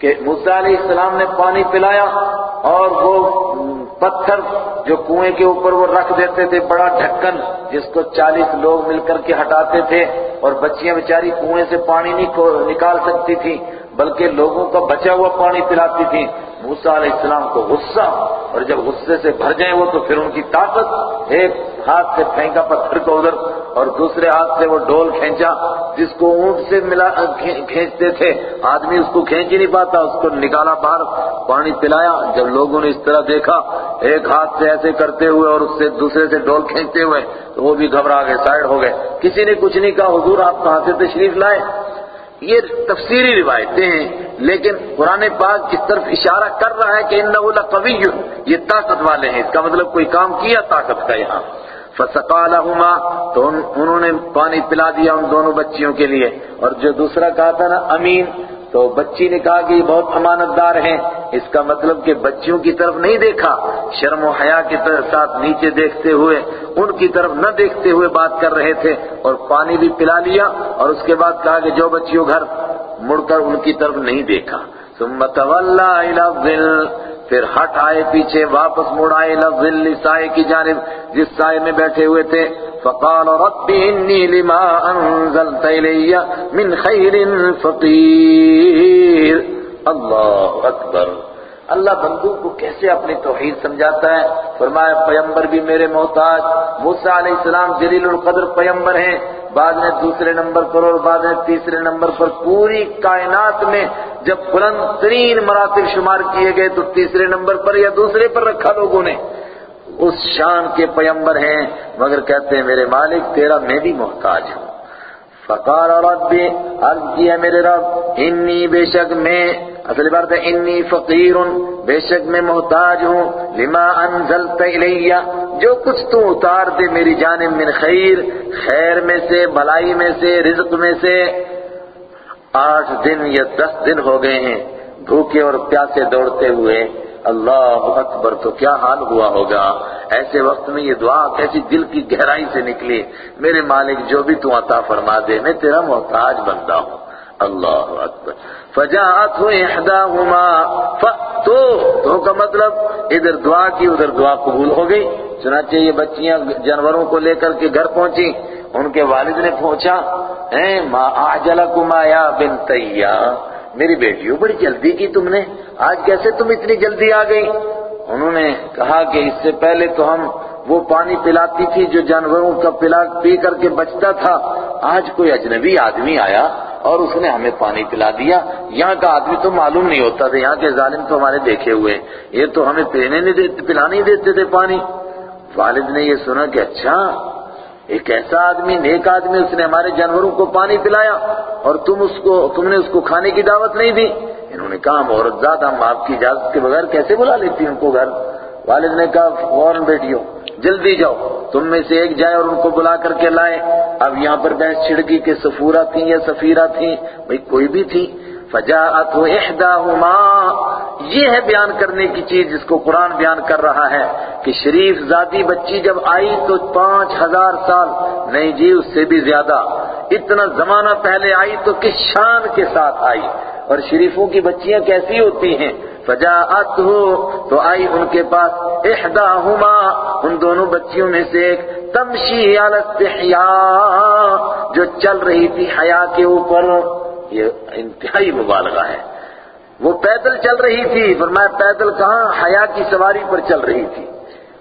کہ موسیٰ علیہ السلام نے پانی پلایا اور وہ پتھر جو کنویں کے اوپر وہ رکھ دیتے تھے، بڑا ڈھکن جس کو چالیس لوگ مل کر کے ہٹاتے تھے اور بچیاں بیچاری کنویں سے پانی نہیں نکال سکتی تھی بلکہ لوگوں کا بچا ہوا پانی پلاتی تھی موسیٰ علیہ السلام کو غصہ اور جب غصے سے بھر جائیں وہ تو پھر ان کی طاقت ایک ہاتھ سے پھینکا پتھر کو ادھر اور دوسرے ہاتھ سے وہ ڈول کھینچا جس کو اونٹ سے ملا کھینچتے تھے۔ آدمی اس کو کھینچ ہی نہیں پاتا، اس کو نکالا باہر، پانی پلایا۔ جب لوگوں نے اس طرح دیکھا، ایک ہاتھ سے ایسے کرتے ہوئے اور اس سے دوسرے سے ڈول کھینچتے ہوئے، تو وہ بھی گھبرا گئے، سائڈ ہو گئے۔ کسی نے کچھ نہیں کہا، حضور آپ کہاں سے تشریف لائے؟ یہ تفسیری روایتیں ہیں، لیکن قرآن پاک اس طرف اشارہ کر رہا ہے کہ انہو لقوی یہ طاقت والے ہیں۔ اس کا مطلب کوئی کام کیا طاقت کا یہاں؟ فسقا لہما تو انہوں نے پانی پلا دیا ان دونوں بچیوں کے لیے۔ اور جو دوسرا کہا تھا نا، امین، تو بچی نے کہا کہ یہ بہت امانت دار ہیں۔ اس کا مطلب کہ بچیوں کی طرف نہیں دیکھا، شرم و حیا کے ساتھ نیچے دیکھتے ہوئے، ان کی طرف نہ دیکھتے ہوئے بات کر رہے تھے۔ اور پانی بھی پلا لیا، اور اس کے بعد کہا کہ جو بچیوں گھر مڑ کر ان کی طرف نہیں دیکھا۔ ثم تولا الى الظل پھر ہٹ آئے پیچھے، واپس مڑ آئے الى سائے کی جانب، جس سائے میں بیٹھے ہوئے تھے۔ فقال رب انی لما انزلت الی من خیر فقیر۔ اللہ اکبر۔ اللہ بندوں کو کیسے اپنی توحید سمجھاتا ہے؟ فرمایا پیمبر بھی میرے محتاج، موسیٰ علیہ السلام جلیل القدر پیمبر ہیں۔ بعد میں دوسرے نمبر پر اور بعد میں تیسرے نمبر پر پوری کائنات میں جب بلند ترین مراتب شمار کیے گئے تو تیسرے نمبر پر یا دوسرے پر رکھا لوگوں نے۔ اس شان کے پیمبر ہیں۔ مگر کہتے ہیں، میرے مالک، تیرا میں بھی محتاج ہوں۔ فقال ربی عرض کیا میرے رب، انی بے شک میں، اصل بات ہے، انی فقیر، بے شک میں محتاج ہوں۔ لما انزلت الیہ جو کچھ تو اتار دے میری جانب من خیر خیر میں سے، بلائی میں سے، رزق میں سے۔ آٹھ دن یا دس دن ہو گئے ہیں، بھوکے اور پیاسے دوڑتے ہوئے۔ اللہ اکبر، تو کیا حال ہوا ہوگا؟ ایسے وقت میں یہ دعا کیسی دل کی گہرائی سے نکلی۔ میرے مالک، جو بھی تو عطا فرما دے، میں تیرا محتاج بندہ ہوں۔ اللہ اکبر۔ فجاءت احداهما فتو تو کا مطلب ادھر دعا کی، ادھر دعا قبول ہو گئی۔ چنانچہ یہ بچیاں جانوروں کو لے کر کے گھر پہنچی، ان کے والد نے پہنچا ہیں ما اعجلکما یا بنتیا میری بیٹیوں، بڑی جلدی کی تم نے، آج کیسے تم اتنی جلدی آ گئی؟ انہوں نے کہا کہ اس سے پہلے تو ہم وہ پانی پلاتی تھی جو جانوروں کا پلا، پی کر کے بچتا تھا۔ آج کوئی اجنبی آدمی آیا اور اس نے ہمیں پانی پلا دیا۔ یہاں کا آدمی تو معلوم نہیں ہوتا تھا، یہاں کے ظالم تو ہمارے دیکھے ہوئے یہ تو ہمیں پینے نہیں دیتے پلانے نہیں دیتے تھے پانی۔ والد نے یہ سنا کہ اچھا ایک ایسا آدمی، نیک آدمی، اس نے ہمارے جانوروں کو پانی پلایا اور تم اس کو، تم نے اس کو کھانے کی دعوت نہیں دی۔ انہوں نے کہا عورت ذات، ہم آپ کی اجازت کے بغیر کیسے بلا لیتی ان کو گھر؟ والد نے کہا، فوراً بیٹیوں جلدی جاؤ، تم میں سے ایک جائے اور ان کو بلا کر کے لائے۔ اب یہاں پر بحث چھڑکی کہ سفورہ تھیں یا سفیرہ تھیں؟ بھئی کوئی بھی تھی فجاءت احداهما یہ ہے بیان کرنے کی چیز جس کو قرآن بیان کر رہا ہے کہ شریف ذاتی بچی جب آئی تو پانچ ہزار سال، نہیں جی اس سے بھی زیادہ۔ اتنا زمانہ پہلے آئی تو کس شان کے ساتھ آئی؟ اور شریفوں کی بچیاں کیسی ہوتی ہیں؟ فجاءت ہو تو آئی ان کے پاس، احداهما، ان دونوں بچیوں میں سے ایک تمشی علی جو چل رہی تھی حیا کے اوپر۔ یہ انتہائی مبالغہ ہے۔ وہ پیدل چل رہی تھی۔ فرمایا، پیدل کہاں؟ حیا کی سواری پر چل رہی تھی۔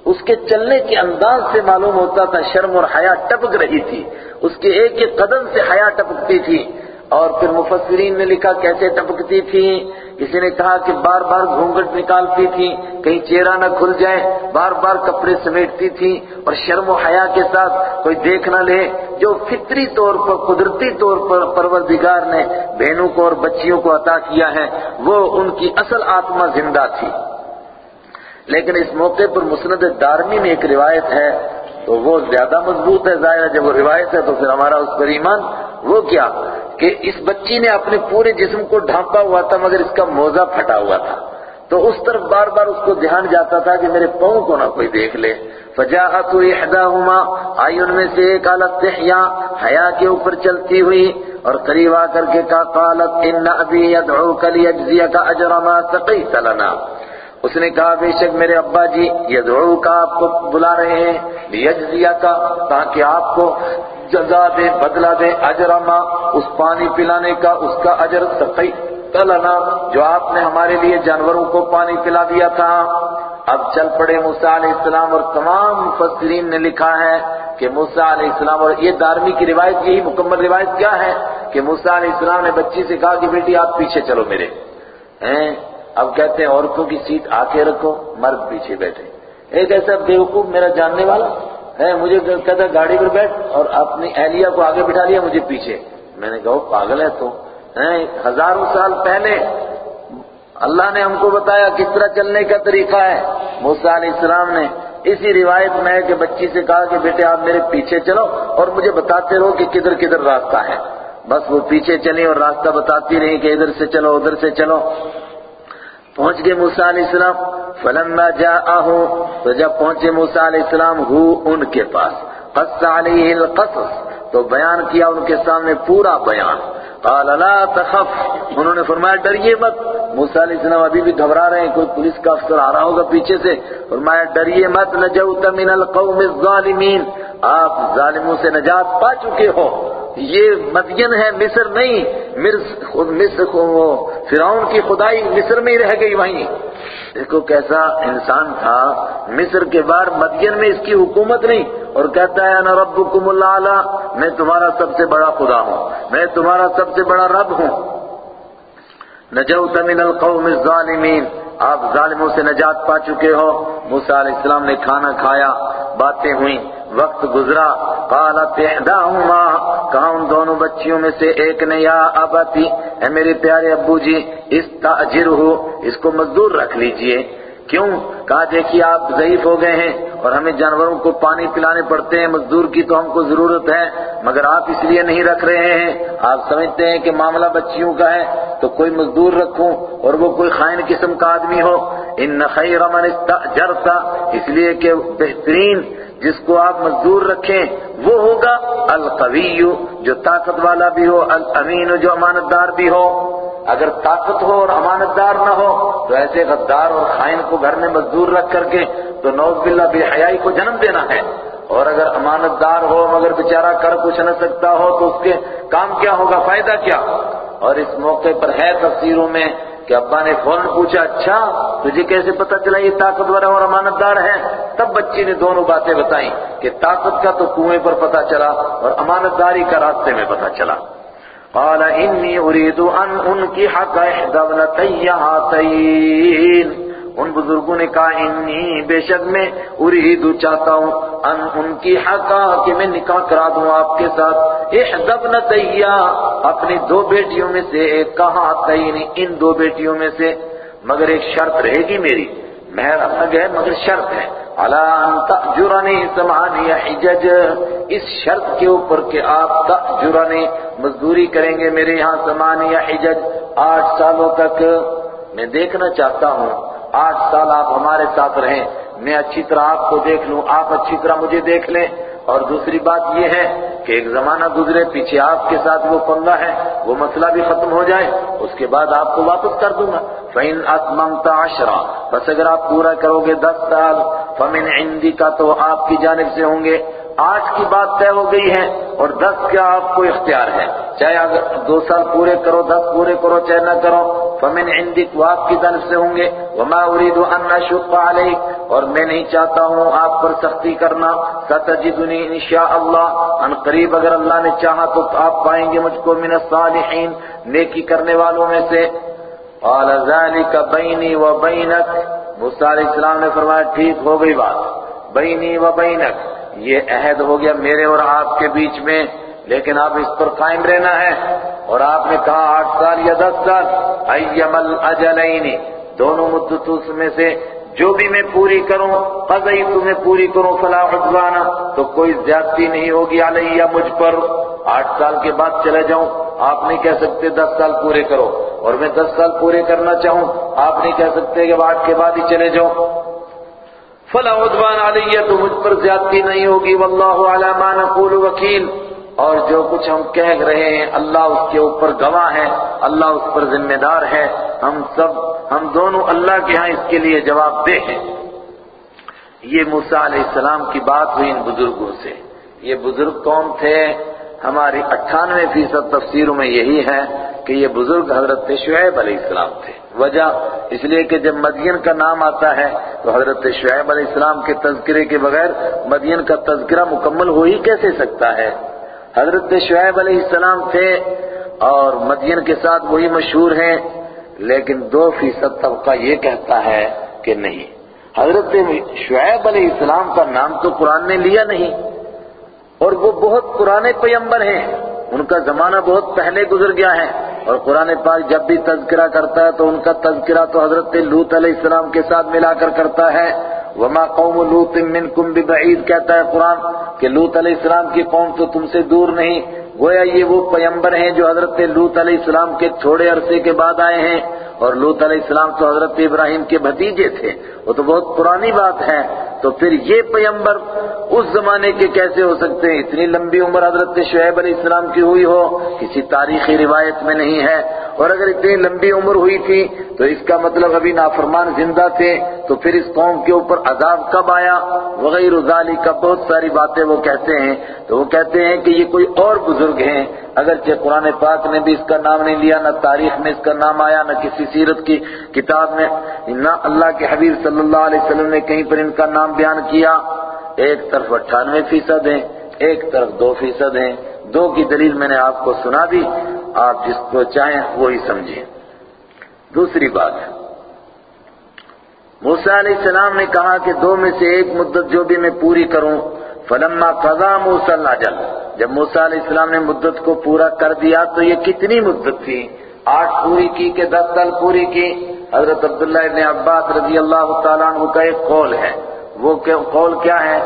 اس کے چلنے کے انداز سے معلوم ہوتا تھا شرم اور حیا ٹپک رہی تھی۔ اس کے ایک ایک قدم سے حیا ٹپکتی تھی۔ اور پھر مفسرین نے لکھا کیسے ٹپکتی تھی۔ کسی نے کہا کہ بار بار گھونگٹ نکالتی تھی، کہیں چہرہ نہ کھل جائے، بار بار کپڑے سمیٹتی تھی اور شرم و حیا کے ساتھ کوئی دیکھ نہ لے، جو فطری طور پر، قدرتی طور پر پروردگار نے بہنوں کو اور بچیوں کو عطا کیا ہے، وہ ان کی اصل آتما زندہ تھی۔ لیکن اس موقع پر مسند دارمی میں ایک روایت ہے۔ تو وہ زیادہ مضبوط ہے، ظاہر ہے جب وہ روایت ہے تو پھر ہمارا اس پر ایمان وہ کیا کہ اس بچی نے اپنے پورے جسم کو ڈھانپا ہوا تھا مگر اس کا موزہ پھٹا ہوا تھا۔ تو اس طرف بار بار اس کو دھیان جاتا تھا کہ میرے پاؤں کو نہ کوئی دیکھ لے۔ فجاءت احداهما آئی ان میں سے ایک حالت تحیا حیا کے اوپر چلتی ہوئی اور قریب آ کر کے کہا، قالت، ان ابی يدعوك ليجزيك اجر ما سقيت لنا۔ اس نے کہا، بے شک میرے ابا جی یدعو کا آپ کو بلا رہے ہیں لیجزیہ کا تاکہ آپ کو جزا دے، بدلہ دے اجرما اس پانی پلانے کا، اس کا اجر سقی تلنا، جو آپ نے ہمارے لیے جانوروں کو پانی پلا دیا تھا۔ اب چل پڑے موسیٰ علیہ السلام اور تمام مفسرین نے لکھا ہے کہ موسیٰ علیہ السلام اور یہ دارمی کی روایت، یہی مکمل روایت کیا ہے کہ موسیٰ علیہ السلام نے بچی سے کہا کہ بیٹی آپ پیچھے چلو میرے۔ اب کہتے ہیں عورتوں کی سیٹ آ کے رکھو، مرد پیچھے بیٹھے۔ ایک ایسا بیوقوف میرا جاننے والا، ہے، مجھے کہتا گاڑی پر بیٹھ اور اپنی اہلیہ کو آگے بٹھا لیا مجھے پیچھے۔ میں نے کہا پاگل ہے تو۔ ہزاروں سال پہلے اللہ نے ہم کو بتایا کس طرح چلنے کا طریقہ ہے۔ موسیٰ علیہ السلام نے اسی روایت میں ہے کہ بچی سے کہا کہ بیٹے، آپ میرے پیچھے چلو اور مجھے بتاتے رہو کہ کدھر کدھر راستہ ہے۔ بس وہ پیچھے چلی اور راستہ بتاتی رہی کہ ادھر سے چلو، ادھر سے چلو۔ پہنچ گئے موسیٰ علیہ السلام، فلما جاءہو، تو جب پہنچے موسیٰ علیہ السلام، ہو ان کے پاس۔ قص علیہ القصص، تو بیان کیا ان کے سامنے پورا بیان۔ قال، لا تخف۔ انہوں نے فرمایا، ڈریے مت۔ موسیٰ علیہ السلام ابھی بھی گھبرا رہے ہیں، کوئی پولیس کا افسر آ رہا ہوگا پیچھے سے۔ فرمایا، ڈریے مت، نجوت من القوم الظالمین۔ آپ ظالموں سے نجات پا چکے ہو۔ یہ مدین ہے مصر نہیں مصر فرعون کی خدائی مصر میں ہی رہ گئی وہیں۔ دیکھو کیسا انسان تھا، مصر کے باہر مدین میں اس کی حکومت نہیں۔ اور کہتا ہے، انا ربکم اللہ میں تمہارا سب سے بڑا خدا ہوں، میں تمہارا سب سے بڑا رب ہوں۔ نجوت من القوم الظالمین۔ آپ ظالموں سے نجات پا چکے ہو۔ موسیٰ علیہ السلام نے کھانا کھایا، باتیں ہوئیں، وقت گزرا۔ قالت احداہما کہا، ان دونوں بچیوں میں سے ایک نے، یا اباتی اے میرے پیارے ابو جی استاجرہو، اس کو مزدور رکھ لیجیے۔ کیوں؟ کہا دیکھیے آپ ضعیف ہو گئے ہیں اور ہمیں جانوروں کو پانی پلانے پڑتے ہیں، مزدور کی تو ہم کو ضرورت ہے، مگر آپ اس لیے نہیں رکھ رہے ہیں۔ آپ سمجھتے ہیں کہ معاملہ بچیوں کا ہے، تو کوئی مزدور رکھوں اور وہ کوئی خائن قسم کا آدمی ہو۔ ان خیر من استاجرتا اس لیے کہ بہترین جس کو آپ مزدور رکھیں وہ ہوگا القوی، جو طاقت والا بھی ہو، الامین، جو امانت دار بھی ہو۔ اگر طاقت ہو اور امانت دار نہ ہو تو ایسے غدار اور خائن کو گھر میں مزدور رکھ کر کے تو نوز باللہ بے حیائی کو جنم دینا ہے۔ اور اگر امانت دار ہو مگر بیچارہ کر کچھ نہ سکتا ہو تو اس کے کام کیا ہوگا؟ فائدہ کیا؟ اور اس موقع پر ہے تفسیروں میں کہ ابا نے فون پوچھا اچھا تجھے کیسے پتا چلا یہ طاقتور اور امانت دار ہے تب بچی نے دونوں باتیں بتائیں کہ طاقت کا تو کنویں پر پتا چلا اور امانت داری کا راستے میں پتا چلا۔ قال انی اريد ان انكح احدى ابنتي هاتين. ان بزرگوں نے کہا انی بے شک میں اريد چاہتا ہوں ان ان کی حقا کہ میں نکاح کرا دوں آپ کے ساتھ۔ احدى ابنتي، اپنی دو بیٹیوں میں سے ایک کہا تین یعنی ان دو بیٹیوں میں سے۔ مگر ایک شرط رہے گی میری۔ مہر الگ ہے، مگر شرط ہے۔ الا ان تاجرنی ثمانیہ حجج؟ اس شرط کے اوپر کہ آپ تأجرنی، مزدوری کریں گے میرے یہاں سمانی حجج۔ آٹھ سالوں تک میں دیکھنا چاہتا ہوں۔ آٹھ سال آپ ہمارے ساتھ رہیں۔ میں اچھی طرح آپ کو دیکھ لوں، آپ اچھی طرح مجھے دیکھ لیں۔ اور دوسری بات یہ ہے کہ ایک زمانہ گزرے، پیچھے آپ کے ساتھ وہ پنگا ہے، وہ مسئلہ بھی ختم ہو جائے، اس کے بعد آپ کو واپس کر دوں گا۔ فَإِنْ أَتْمَمْتَ عَشْرًا، بس اگر آپ پورا کرو گے دس سال، فَمِنْ عِنْدِكَ تو آپ کی جانب سے ہوں گے۔ آٹھ کی بات طے ہو گئی ہے اور دس کا آپ کو اختیار ہے۔ چاہے اگر دو سال پورے کرو، دس پورے کرو، چاہے نہ کرو، فمن عندك وہ آپ کی طرف سے ہوں گے۔ وما اريد ان اشق عليك اور میں نہیں چاہتا ہوں آپ پر سختی کرنا۔ ستجدنی انشاءاللہ ان قریب اگر اللہ نے چاہا تو آپ پائیں گے مجھ کو من الصالحین۔ نیکی کرنے والوں میں سے۔ قال ذلك بيني وبينك۔ موسیٰ علیہ السلام نے فرمایا، ٹھیک ہو گئی بات۔ بینی و بینک یہ عہد ہو گیا میرے اور آپ کے بیچ میں۔ لیکن آپ اس پر قائم رہنا ہے۔ اور آپ نے کہا، آٹھ سال یا دس سال۔ ایم الاجلین دونوں مدتوس میں سے جو بھی میں پوری کروں قضی تمہیں پوری کروں، فلا عدوانا تو کوئی زیادتی نہیں ہوگی علیہ مجھ پر۔ آٹھ سال کے بعد چلے جاؤں، آپ نہیں کہہ سکتے دس سال پورے کرو۔ اور میں دس سال پورے کرنا چاہوں، آپ نہیں کہہ سکتے کہ آٹھ کے بعد ہی چلے جاؤ فلا عدوان علیہ، تو مجھ پر زیادتی نہیں ہوگی۔ واللہ علی ما نقول وکیل۔ اور جو کچھ ہم کہہ رہے ہیں، اللہ اس کے اوپر گواہ ہے، اللہ اس پر ذمہ دار ہے۔ ہم سب، ہم دونوں اللہ کے ہاں اس کے لیے جواب دہ ہیں۔ یہ موسیٰ علیہ السلام کی بات ہوئی ان بزرگوں سے۔ یہ بزرگ کون تھے؟ ہماری اٹھانوے فیصد تفسیروں میں یہی ہے کہ یہ بزرگ حضرت شعیب علیہ السلام تھے۔ وجہ اس لیے کہ جب مدین کا نام آتا ہے، تو حضرت شعیب علیہ السلام کے تذکرے کے بغیر مدین کا تذکرہ مکمل ہو ہی کیسے سکتا ہے؟ حضرت شعیب علیہ السلام تھے اور مدین کے ساتھ وہی مشہور ہیں، لیکن دو فیصد طبقہ یہ کہتا ہے کہ نہیں۔ حضرت شعیب علیہ السلام کا نام تو قرآن نے لیا نہیں، اور وہ بہت پرانے پیمبر ہیں۔ ان کا زمانہ بہت پہلے گزر گیا ہے، اور قرآن پاک جب بھی تذکرہ کرتا ہے تو ان کا تذکرہ تو حضرت لوت علیہ السلام کے ساتھ ملا کر کرتا ہے۔ وما قوم لوط منکم ببعید کہتا ہے قرآن کہ لوت علیہ السلام کی قوم تو تم سے دور نہیں، گویا یہ وہ پیمبر ہیں جو حضرت لوت علیہ السلام کے تھوڑے عرصے کے بعد آئے ہیں۔ اور لوت علیہ السلام تو حضرت ابراہیم کے بھتیجے تھے، وہ تو بہت پرانی بات ہے۔ تو پھر یہ پیمبر اس زمانے کے کیسے ہو سکتے ہیں؟ اتنی لمبی عمر حضرت شعیب علیہ السلام کی ہوئی ہو، کسی تاریخی روایت میں نہیں ہے۔ اور اگر اتنی لمبی عمر ہوئی تھی، تو اس کا مطلب ابھی نافرمان زندہ تھے۔ تو پھر اس قوم کے اوپر عذاب کب آیا؟ وغیرہ ذالی کا بہت ساری باتیں وہ کہتے ہیں۔ تو وہ کہتے ہیں کہ یہ کوئی اور بزرگ ہیں۔ اگرچہ قرآن پاک نے بھی اس کا نام نہیں لیا، نہ تاریخ میں اس کا نام آیا، نہ کسی سیرت کی کتاب میں نہ اللہ کے حبیب صلی اللہ علیہ وسلم نے کہیں پر ان کا نام بیان کیا، ایک طرف اٹھانوے فیصد ہیں، ایک طرف دو فیصد ہیں۔ دو کی دلیل میں نے آپ کو سنا دی، آپ جس کو چاہیں وہی سمجھیں۔ دوسری بات، موسیٰ علیہ السلام نے کہا کہ دو میں سے ایک مدت جو بھی میں پوری کروں، فلما قضا موسیٰ العجل۔ جب موسیٰ علیہ السلام نے مدت کو پورا کر دیا تو یہ کتنی مدت تھی؟ آٹھ پوری کی کہ دس سال پوری کی، حضرت عبداللہ ابن عباس رضی اللہ تعالیٰ عنہ کا ایک قول ہے۔ وہ قول کیا ہے؟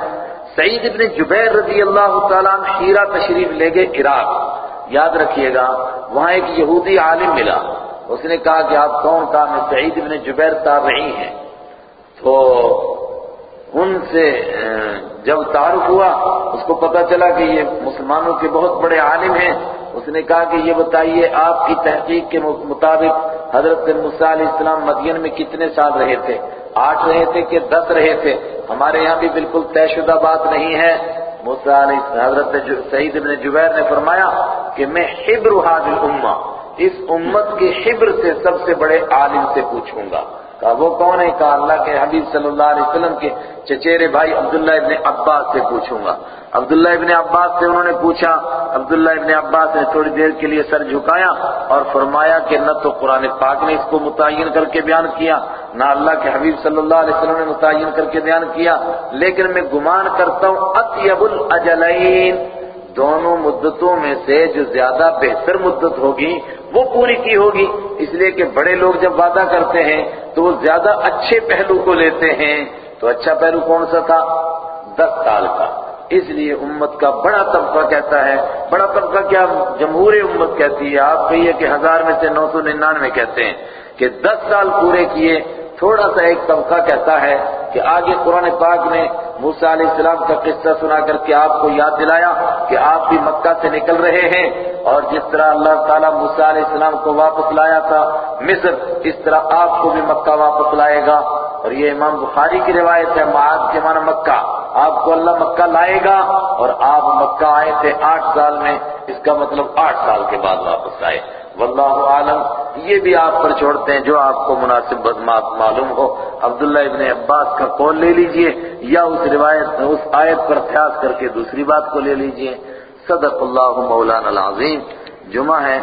سعید ابن جبیر رضی اللہ تعالیٰ عنہ شیرہ تشریف لے گئے عراق۔ یاد رکھیے گا، وہاں ایک یہودی عالم ملا۔ اس نے کہا کہ آپ کون کہا میں سعید ابن جبیر تابعی ہیں۔ تو ان سے جب تعارف ہوا، اس کو پتا چلا کہ یہ مسلمانوں کے بہت بڑے عالم ہیں۔ اس نے کہا کہ یہ بتائیے آپ کی تحقیق کے مطابق حضرت موسیٰ علیہ السلام مدین میں کتنے سال رہے تھے؟ آٹھ رہے تھے کہ دس رہے تھے؟ ہمارے یہاں بھی بالکل طے شدہ بات نہیں ہے۔ موسیٰ علیہ حضرت سعید ابن جبیر نے فرمایا کہ میں حبر حاضر الامہ، اس امت کے حبر سے سب سے بڑے عالم سے پوچھوں گا۔ کہا، وہ کون ہے؟ کہا، اللہ کے حبیب صلی اللہ علیہ وسلم کے چچیرے بھائی عبداللہ ابن عباس سے پوچھوں گا۔ عبداللہ ابن عباس سے انہوں نے پوچھا، عبداللہ ابن عباس نے تھوڑی دیر کے لیے سر جھکایا اور فرمایا کہ نہ تو قرآن پاک نے اس کو متعین کر کے بیان کیا، نہ اللہ کے حبیب صلی اللہ علیہ وسلم نے متعین کر کے بیان کیا۔ لیکن میں گمان کرتا ہوں، اطیب الاجلین، دونوں مدتوں میں سے جو زیادہ بہتر مدت ہوگی وہ پوری کی ہوگی۔ اس لیے کہ بڑے لوگ جب وعدہ کرتے ہیں تو وہ زیادہ اچھے پہلو کو لیتے ہیں۔ تو اچھا پہلو کون سا تھا؟ دس سال کا۔ اس لیے امت کا بڑا طبقہ کہتا ہے۔ بڑا طبقہ کیا جمہور امت کہتی ہے؟ آپ کہیے کہ ہزار میں سے نو سو ننانوے کہتے ہیں کہ دس سال پورے کیے۔ تھوڑا سا ایک طبقہ کہتا ہے کہ آگے قرآن پاک نے موسیٰ علیہ السلام کا قصہ سنا کر کے آپ کو یاد دلایا کہ آپ بھی مکہ سے نکل رہے ہیں اور جس طرح اللہ تعالیٰ موسیٰ علیہ السلام کو واپس لایا تھا، مصر، اس طرح آپ کو بھی مکہ واپس لائے گا۔ اور یہ امام بخاری کی روایت ہے، معاذ کے معنی مکہ۔ آپ کو اللہ مکہ لائے گا اور آپ مکہ آئے تھے آٹھ سال میں، اس کا مطلب آٹھ سال کے بعد واپس آئے۔ واللہ عالم یہ بھی آپ پر چھوڑتے ہیں جو آپ کو مناسب بدمات معلوم ہو۔ عبداللہ ابن عباس کا قول لے لیجیے، یا اس روایت اس آیت پر خیاس کر کے دوسری بات کو لے لیجیے۔ صدق اللہ مولانا العظیم۔ جمعہ ہے